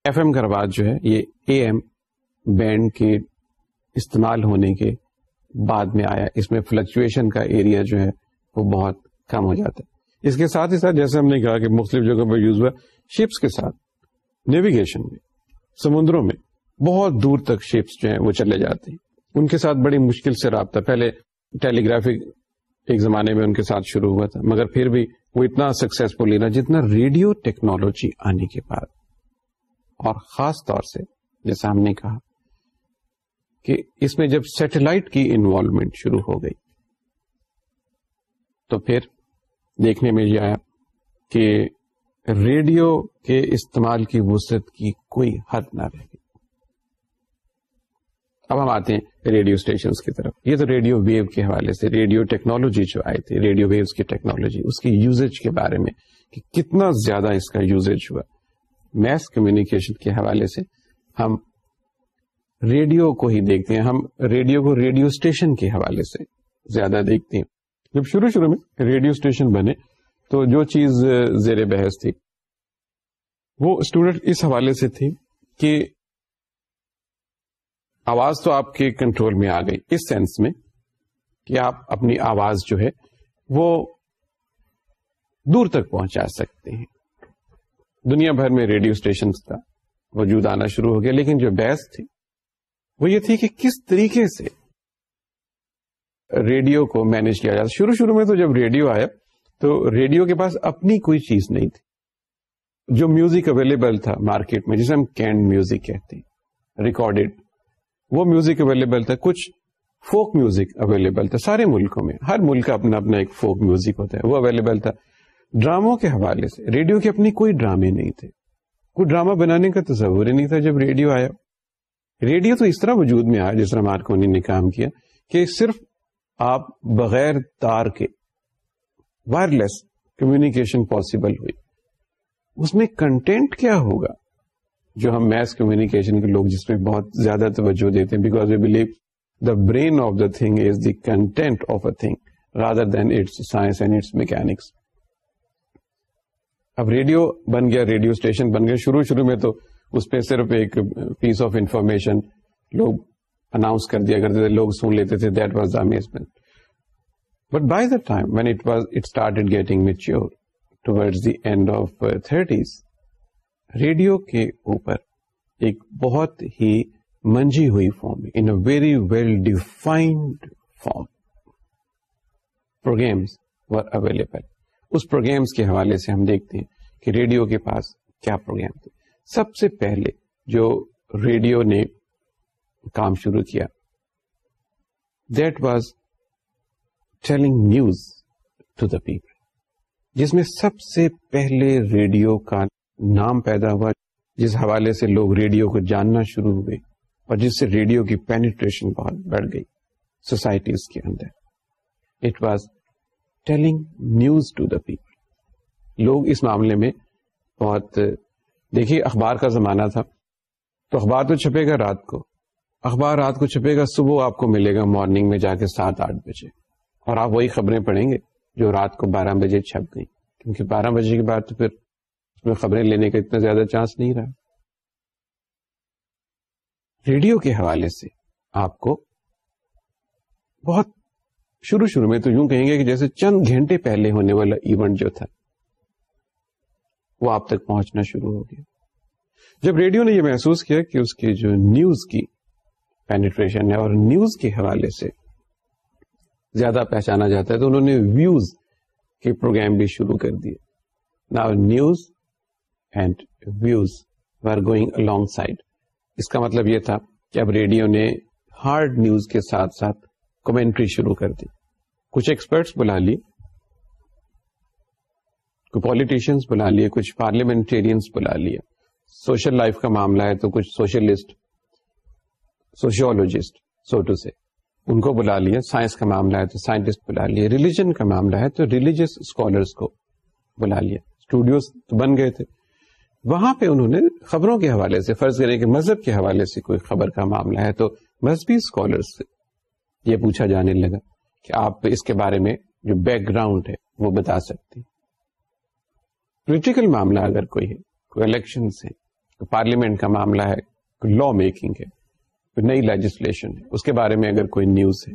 S1: ایف ایم کا رواج جو ہے، یہ اے ایم بینڈ کے استعمال ہونے کے بعد میں آیا۔ اس میں فلکچویشن کا ایریا جو ہے، وہ بہت کم ہو جاتا ہے۔ اس کے ساتھ ہی ساتھ جیسے ہم نے کہا کہ مختلف جگہوں پہ یوز ہوا، شپس کے ساتھ نیویگیشن میں، سمندروں میں، بہت دور تک شپس جو ہیں وہ چلے جاتے ہیں۔ ان کے ساتھ بڑی مشکل سے رابطہ، پہلے ٹیلیگرافک ایک زمانے میں ان کے ساتھ شروع ہوا تھا، مگر پھر بھی وہ اتنا سکسیسفل لینا جتنا ریڈیو ٹیکنالوجی آنے کے بعد۔ اور خاص طور سے جیسا ہم نے کہا کہ اس میں جب سیٹلائٹ کی انوالومنٹ شروع ہو گئی، تو پھر دیکھنے میں یہ آیا کہ ریڈیو کے استعمال کی وسعت کی کوئی حد نہ رہ گئی۔ اب ہم آتے ہیں ریڈیو اسٹیشن کی طرف۔ یہ تو ریڈیو ویو کے حوالے سے، ریڈیو ٹیکنالوجی جو آئی تھی، ریڈیو ویوز کی ٹیکنالوجی، اس کی یوزیج کے بارے میں کہ کتنا زیادہ اس کا یوزیج ہوا۔ میس کمیونیکیشن کے حوالے سے ہم ریڈیو کو ہی دیکھتے ہیں۔ ہم ریڈیو کو ریڈیو اسٹیشن کے حوالے سے زیادہ دیکھتے ہیں۔ جب شروع شروع میں ریڈیو اسٹیشن بنے تو جو چیز زیر بحث تھی، وہ اسٹوڈنٹ اس حوالے سے تھی کہ آواز تو آپ کے کنٹرول میں آ گئی، اس سینس میں کہ آپ اپنی آواز جو ہے وہ دور تک پہنچا سکتے ہیں۔ دنیا بھر میں ریڈیو اسٹیشن کا وجود آنا شروع ہو گیا، لیکن جو بحث تھی وہ یہ تھی کہ کس طریقے سے ریڈیو کو مینج کیا جاتا شروع شروع میں تو جب ریڈیو آیا، تو ریڈیو کے پاس اپنی کوئی چیز نہیں تھی۔ جو میوزک اویلیبل تھا مارکیٹ میں، جسے ہم کینڈ میوزک کہتے ہیں ریکارڈیڈ وہ میوزک اویلیبل تھا۔ کچھ فوک میوزک اویلیبل تھا سارے ملکوں میں۔ ہر ملک کا اپنا اپنا ایک فوک میوزک ہوتا ہے، وہ اویلیبل تھا۔ ڈراموں کے حوالے سے، ریڈیو کے اپنی کوئی ڈرامے نہیں تھے۔ کوئی ڈرامہ بنانے کا تصور ہی نہیں تھا جب ریڈیو آیا۔ ریڈیو تو اس طرح وجود میں آیا جس طرح مارکونی نے کام کیا کہ صرف آپ بغیر تار کے وائرلیس کمیونیکیشن پاسبل ہوئی۔ اس میں کنٹینٹ کیا ہوگا؟ جو ہم میس کمیونیکیشن کے لوگ جس میں بہت زیادہ توجہ دیتے ہیں because we believe the brain of the thing is the content of a thing rather than its science and its mechanics اب ریڈیو بن گیا ریڈیو اسٹیشن بن گیا۔ شروع شروع میں تو اس پہ صرف ایک پیس آف انفارمیشن لوگ اناؤنس کر دیا کرتے تھے لوگ سن لیتے تھے that was the amazement but by the time when it was it started getting mature towards the end of thirties radio کے اوپر ایک بہت ہی منجی ہوئی form in a very well defined form programs were available us programmes کے حوالے سے ہم دیکھتے ہیں کہ ریڈیو کے پاس کیا پروگرام تھے سب سے پہلے جو ریڈیو نے کام شروع کیا۔ That was telling news to the people جس میں سب سے پہلے ریڈیو کا نام پیدا ہوا، جس حوالے سے لوگ ریڈیو کو جاننا شروع ہوئے اور جس سے ریڈیو کی پینیٹریشن بہت بڑھ گئی سوسائٹیز کے اندر۔ It was telling news to the people لوگ اس معاملے میں بہت، دیکھیے اخبار کا زمانہ تھا، تو اخبار تو چھپے گا رات کو۔ اخبار رات کو چھپے گا، صبح آپ کو ملے گا مارننگ میں جا کے سات آٹھ بجے۔ اور آپ وہی خبریں پڑھیں گے جو رات کو بارہ بجے چھپ گئی کیونکہ بارہ بجے کے بعد تو پھر اس میں خبریں لینے کا اتنا زیادہ چانس نہیں رہا۔ ریڈیو کے حوالے سے آپ کو بہت شروع شروع میں تو یوں کہیں گے کہ جیسے چند گھنٹے پہلے ہونے والا ایونٹ جو تھا، وہ آپ تک پہنچنا شروع ہو گیا۔ جب ریڈیو نے یہ محسوس کیا کہ اس کی جو نیوز کی پینیٹریشن ہے اور نیوز کے حوالے سے زیادہ پہچانا جاتا ہے، تو انہوں نے ویوز کے پروگرام بھی شروع کر دیے نا news and views are going along side اس کا مطلب یہ تھا کہ اب ریڈیو نے ہارڈ نیوز کے ساتھ ساتھ کمنٹری شروع کر دی۔ کچھ ایکسپرٹس بلا لیے، کچھ پالیٹیشینس بلا لیے، کچھ پارلیمنٹرینس بلا لیے۔ سوشل لائف کا معاملہ ہے تو کچھ سوشلسٹ سوشیولوجسٹ سو ٹو سے ان کو بلا لیا سائنس کا معاملہ ہے تو سائنٹسٹ بلا لیا ریلیجن کا معاملہ ہے تو ریلیجیس اسکالرس کو بلا لیا اسٹوڈیوز بن گئے تھے۔ وہاں پہ انہوں نے خبروں کے حوالے سے، فرض کریں کہ مذہب کے حوالے سے کوئی خبر کا معاملہ ہے تو مذہبی اسکالر سے یہ پوچھا جانے لگا کہ آپ اس کے بارے میں جو بیک گراؤنڈ ہے وہ بتا سکتے پولیٹیکل معاملہ اگر کوئی ہے، کوئی الیکشن ہے، کوئی پارلیمنٹ کا معاملہ ہے، کوئی لا میکنگ ہے نئی لیجسلیشن ہے۔ اس کے بارے میں اگر کوئی نیوز ہے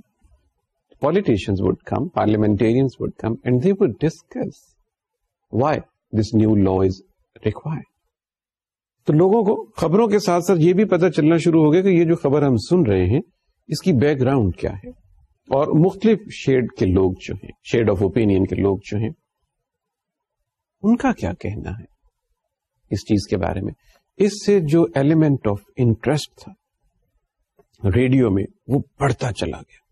S1: politicians would come parliamentarians would come and they would discuss why this new law is required تو لوگوں کو خبروں کے ساتھ ساتھ یہ بھی پتہ چلنا شروع ہو گیا کہ یہ جو خبر ہم سن رہے ہیں، اس کی بیک گراؤنڈ کیا ہے۔ اور مختلف شیڈ کے لوگ جو ہیں شیڈ آف اوپین کے لوگ جو ہیں، ان کا کیا کہنا ہے؟ اس چیز کے بارے میں۔ اس سے جو ایلیمنٹ آف انٹرسٹ تھا ریڈیو میں وہ بڑھتا چلا گیا۔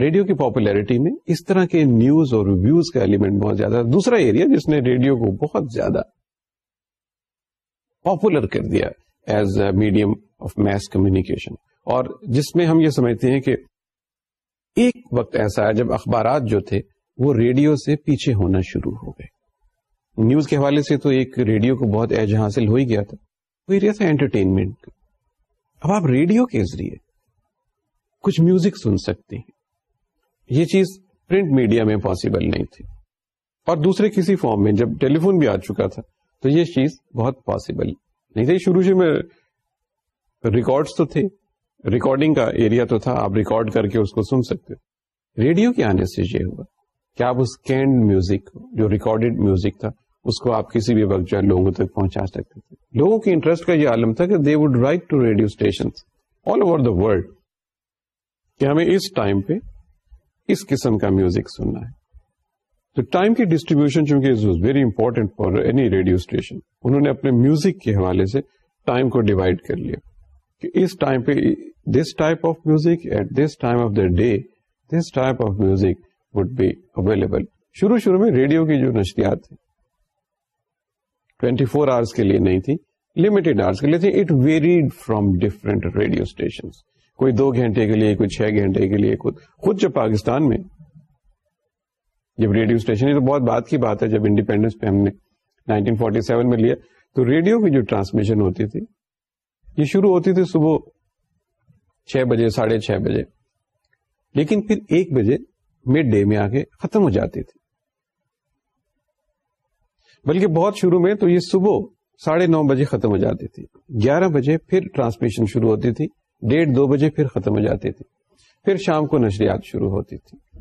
S1: ریڈیو کی پاپولیرٹی میں اس طرح کے نیوز اور ریویوز کا ایلیمنٹ بہت زیادہ دوسرا ایریا جس نے ریڈیو کو بہت زیادہ پاپولر کر دیا as a medium of mass communication. اور جس میں ہم یہ سمجھتے ہیں کہ ایک وقت ایسا ہے جب اخبارات جو تھے وہ ریڈیو سے پیچھے ہونا شروع ہو گئے۔ نیوز کے حوالے سے تو ایک ریڈیو کو بہت ایج حاصل ہو ہی گیا تھا۔ وہ ایریا تھا انٹرٹینمنٹ کا۔ اب آپ ریڈیو کے ذریعے کچھ میوزک سن سکتے ہیں۔ یہ چیز پرنٹ میڈیا میں پاسبل نہیں تھی۔ اور دوسرے کسی فارم میں جب ٹیلی فون بھی آ چکا تھا، تو یہ چیز بہت پاسبل نہیں تھی۔ شروع سے میں ریکارڈس تو تھے، ریکارڈنگ کا ایریا تو تھا، آپ ریکارڈ کر کے اس کو سن سکتے ریڈیو کے آنے سے یہ ہوا کہ آپ اس کینڈ میوزک، جو ریکارڈیڈ میوزک تھا اس کو آپ کسی بھی وقت جو ہے لوگوں تک پہنچا سکتے تھے۔ لوگوں کی انٹرسٹ کا یہ عالم تھا کہ they would write to radio station all over the world کہ ہمیں اس ٹائم پہ اس قسم کا میوزک سننا ہے۔ تو ٹائم کی ڈسٹریبیوشن چونکہ very important for any radio station انہوں نے اپنے میوزک کے حوالے سے ٹائم کو ڈیوائڈ کر لیا کہ اس ٹائم پہ this type of music at this time of the day this type of music would be available شروع شروع میں ریڈیو کی جو نشریات تھی ٹوینٹی فور آورس کے لیے نہیں تھی لمیٹڈ آورس کے لیے تھی۔ It varied from different radio station کوئی دو گھنٹے کے لیے، کوئی چھ گھنٹے کے لیے خود جب پاکستان میں، جب ریڈیو اسٹیشن یہ تو بہت بات کی بات ہے، جب انڈیپینڈنس پہ ہم نے 1947 میں لیا، تو ریڈیو کی جو ٹرانسمیشن ہوتی تھی، یہ شروع ہوتی تھی صبح چھ بجے، ساڑھے چھ بجے۔ لیکن پھر ایک بجے مڈ ڈے میں آ کے ختم ہو جاتی تھی۔ بلکہ بہت شروع میں تو یہ صبح ساڑھے نو بجے ختم ہو جاتی تھی۔ گیارہ بجے پھر ٹرانسمیشن شروع ہوتی تھی۔ ڈیڑھ دو بجے پھر ختم ہو جاتی تھی۔ پھر شام کو نشریات شروع ہوتی تھی۔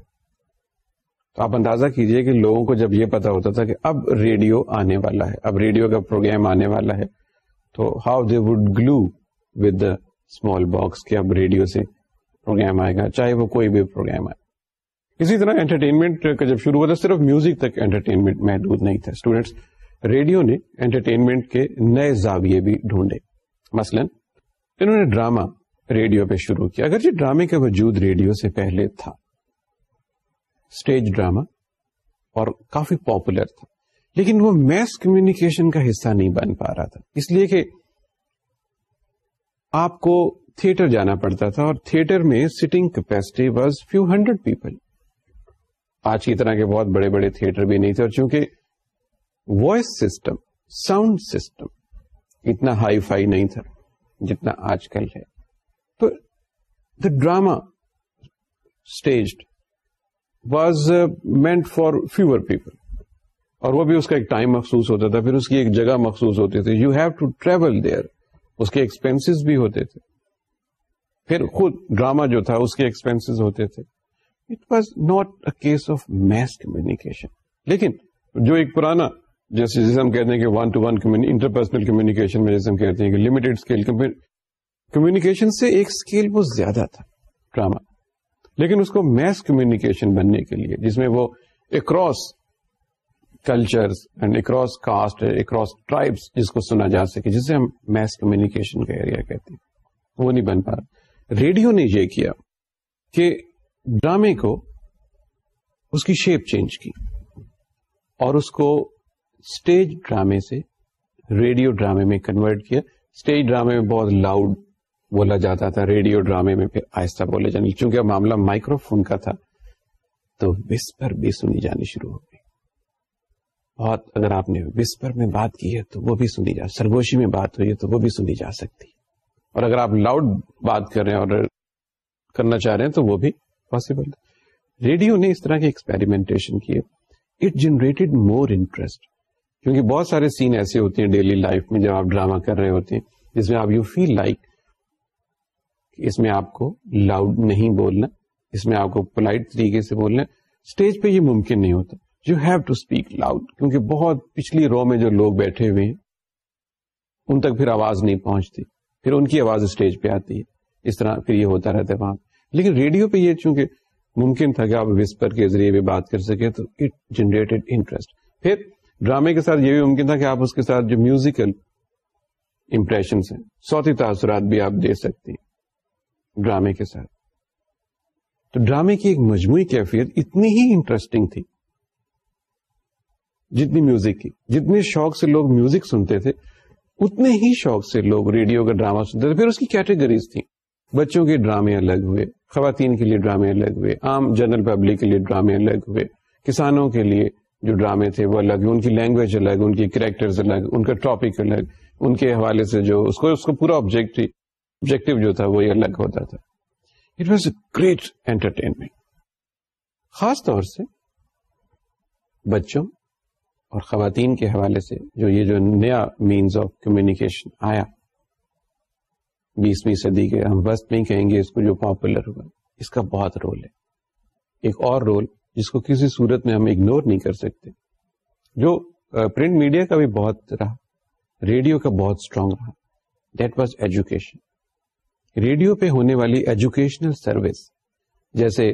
S1: تو آپ اندازہ کیجیے کہ لوگوں کو جب یہ پتا ہوتا تھا کہ اب ریڈیو آنے والا ہے، اب ریڈیو کا پروگرام آنے والا ہے، تو how they would glue with the small box کہ اب ریڈیو سے پروگرام آئے گا، چاہے وہ کوئی بھی پروگرام آئے۔ اسی طرح انٹرٹینمنٹ کا جب شروع ہوا تھا، صرف میوزک تک انٹرٹینمنٹ محدود نہیں تھا۔ اسٹوڈینٹس ریڈیو نے انٹرٹینمنٹ کے نئے زاویے بھی ڈھونڈے۔ مثلا، انہوں نے ڈراما ریڈیو پہ شروع کیا۔ اگرچہ ڈرامے کا وجود ریڈیو سے پہلے تھا۔ اسٹیج ڈراما اور کافی پاپولر تھا۔ لیکن وہ میس کمیونیکیشن کا حصہ نہیں بن پا رہا تھا۔ اس لیے کہ آپ کو تھیٹر جانا پڑتا تھا اور تھیٹر میں seating capacity was few hundred people آج کی طرح کے بہت بڑے بڑے تھیٹر بھی نہیں تھے، اور چونکہ وائس سسٹم، ساؤنڈ سسٹم اتنا ہائی فائی نہیں تھا جتنا آج کل ہے۔ تو the drama staged was meant for fewer people اور وہ بھی اس کا ایک ٹائم مخصوص ہوتا تھا، پھر اس کی ایک جگہ مخصوص ہوتی تھی۔ You have to travel there اس کے ایکسپینس بھی ہوتے تھے۔ پھر خود ڈراما جو تھا، اس کے ایکسپینس ہوتے تھے۔ It was not a case of mass communication لیکن جو ایک پرانا جیسے جیسے ہم کہتے ہیں کہ one to one interpersonal communication میں جیسے ہم کہتے ہیں کہ لمیٹڈ اسکیل کمیونیکیشن سے ایک اسکیل بہت زیادہ تھا ڈراما لیکن اس کو میس کمیونیکیشن بننے کے لیے جس میں وہ across culture and across caste across tribes جس کو سنا جا سکے جسے ہم میس کمیونیکیشن کا ایریا کہتے ہیں وہ نہیں بن پا رہا ریڈیو نے یہ کیا کہ ڈرامے کو اس کی شیپ چینج کی اور اس کو اسٹیج ڈرامے سے ریڈیو ڈرامے میں کنورٹ کیا۔ اسٹیج ڈرامے میں بہت لاؤڈ بولا جاتا تھا ریڈیو ڈرامے میں پھر آہستہ بولے جانے۔ چونکہ معاملہ مائکرو فون کا تھا، تو وسپر بھی سنی جانی شروع ہو گئی۔ بہت اگر آپ نے وسپر میں بات کی ہے تو وہ بھی سنی جا، سرگوشی میں بات ہوئی ہے تو وہ بھی سنی جا سکتی۔ اور اگر آپ لاؤڈ بات کر رہے ہیں اور کرنا چاہ رہے ہیں تو وہ بھی پاسبل ریڈیو نے اس طرح کے ایکسپیریمنٹیشن کیے. اٹ جنریٹڈ مور انٹرسٹ کیونکہ بہت سارے سین ایسے ہوتے ہیں ڈیلی لائف میں جب آپ ڈرامہ کر رہے ہوتے ہیں، جس میں آپ یو فیل لائک اس میں آپ کو لاؤڈ نہیں بولنا، اس میں آپ کو پولائٹ طریقے سے بولنا اسٹیج پہ یہ ممکن نہیں ہوتا. You have to speak loud کیونکہ بہت پچھلی رو میں جو لوگ بیٹھے ہوئے ہیں، ان تک پھر آواز نہیں پہنچتی. پھر ان کی آواز اسٹیج پہ آتی ہے. اس طرح پھر یہ ہوتا رہتا ہے وہاں. لیکن ریڈیو پہ یہ چونکہ ممکن تھا کہ آپ وسپر کے ذریعے بھی بات کر سکے تو اٹ جنریٹڈ انٹرسٹ پھر ڈرامے کے ساتھ یہ بھی ممکن تھا کہ آپ اس کے ساتھ جو میوزیکل امپریشنس ہیں سوتی تاثرات بھی آپ دے سکتے ہیں ڈرامے کے ساتھ۔ تو ڈرامے کی ایک مجموعی کیفیت اتنی ہی انٹرسٹنگ تھی، جتنی میوزک کی۔ جتنے شوق سے لوگ میوزک سنتے تھے، اتنے ہی شوق سے لوگ ریڈیو کا ڈرامہ سنتے تھے۔ پھر اس کی کیٹیگریز تھیں۔ بچوں کے ڈرامے الگ ہوئے، خواتین کے لیے ڈرامے الگ ہوئے، عام جنرل پبلک کے لیے ڈرامے الگ ہوئے، کسانوں کے لیے جو ڈرامے تھے وہ الگ ہوئے، ان کی لینگویج الگ، ان کی کریکٹر الگ، ان کا ٹاپک الگ، ان کے حوالے سے جو اس کو اس کو پورا آبجیکٹو آبجیکٹو جو تھا وہی الگ ہوتا تھا۔ It was a great entertainment خاص طور سے بچوں اور خواتین کے حوالے سے جو یہ جو نیا مینز آف کمیونیکیشن آیا۔ بیسویں صدی کے ہم وسط نہیں کہیں گے اس کو جو پاپولر ہوا۔ اس کا بہت رول ہے۔ ایک اور رول جس کو کسی صورت میں ہم اگنور نہیں کر سکتے، جو پرنٹ میڈیا کا بھی بہت رہا ریڈیو کا بہت اسٹرانگ رہا۔ دیٹ واز ایجوکیشن ریڈیو پہ ہونے والی ایجوکیشنل سروس جیسے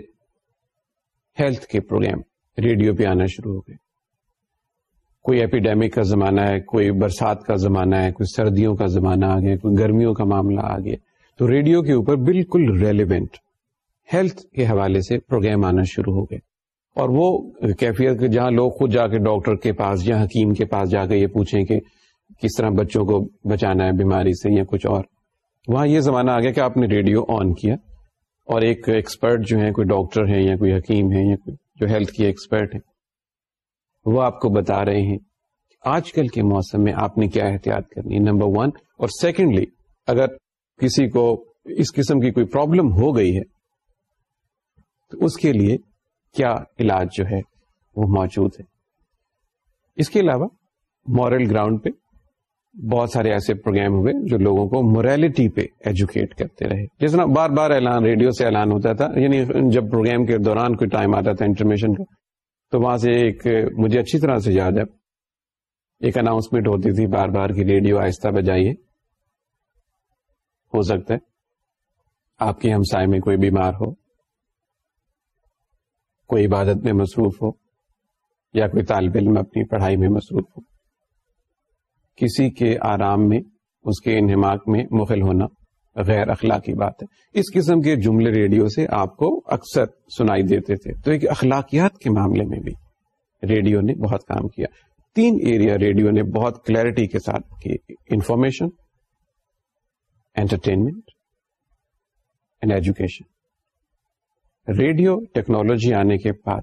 S1: ہیلتھ کے پروگرام ریڈیو پہ آنا شروع ہو گئے۔ کوئی ایپیڈیمک کا زمانہ ہے، کوئی برسات کا زمانہ ہے، کوئی سردیوں کا زمانہ آ گیا، کوئی گرمیوں کا معاملہ آ گیا۔ تو ریڈیو کے اوپر بالکل ریلیونٹ ہیلتھ کے حوالے سے پروگرام آنا شروع ہو گئے۔ اور وہ کیفیت جہاں لوگ خود جا کے ڈاکٹر کے پاس یا حکیم کے پاس جا کے یہ پوچھیں کہ کس طرح بچوں کو بچانا ہے، بیماری سے یا کچھ اور۔ وہاں یہ زمانہ آ گیا کہ آپ نے ریڈیو آن کیا۔ اور ایک ایکسپرٹ جو ہے کوئی ڈاکٹر ہے یا کوئی حکیم ہے یا کوئی جو ہیلتھ کی ایکسپرٹ ہے وہ آپ کو بتا رہے ہیں آج کل کے موسم میں آپ نے کیا احتیاط کرنی ہے؟ نمبر ون، اور سیکنڈلی، اگر کسی کو اس قسم کی کوئی پرابلم ہو گئی ہے، تو اس کے لیے کیا علاج جو ہے وہ موجود ہے؟ اس کے علاوہ، مورل گراؤنڈ پہ بہت سارے ایسے پروگرام ہوئے جو لوگوں کو موریلٹی پہ ایجوکیٹ کرتے رہے۔ جس طرح بار بار اعلان، ریڈیو سے اعلان ہوتا تھا یعنی جب پروگرام کے دوران کوئی ٹائم آتا تھا، انٹرمیشن کا تو وہاں سے ایک، مجھے اچھی طرح سے یاد ہے، ایک اناؤنسمنٹ ہوتی تھی بار بار کی ریڈیو آہستہ بجائیے۔ ہو سکتا ہے، آپ کے ہمسائے میں کوئی بیمار ہو، کوئی عبادت میں مصروف ہو، یا کوئی طالب علم اپنی پڑھائی میں مصروف ہو۔ کسی کے آرام میں، اس کے انہماک میں مغل ہونا غیر اخلاقی بات ہے۔ اس قسم کے جملے ریڈیو سے آپ کو اکثر سنائی دیتے تھے۔ تو ایک اخلاقیات کے معاملے میں بھی ریڈیو نے بہت کام کیا۔ تین ایریا ریڈیو نے بہت کلیئرٹی کے ساتھ کی۔ Information, entertainment and education radio technology آنے کے بعد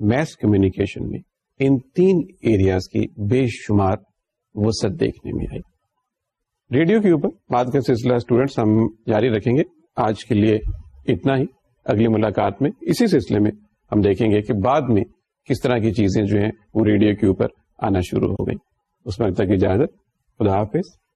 S1: میس کمیونیکیشن میں ان تین ایریاز کی بے شمار وسط دیکھنے میں آئی۔ ریڈیو کے اوپر بات کا سلسلہ اسٹوڈینٹس ہم جاری رکھیں گے۔ آج کے لیے اتنا ہی۔ اگلی ملاقات میں اسی سلسلے میں ہم دیکھیں گے کہ بعد میں کس طرح کی چیزیں جو ہیں وہ ریڈیو کے اوپر آنا شروع ہو گئی اس وقت تک اجازت۔ خدا حافظ۔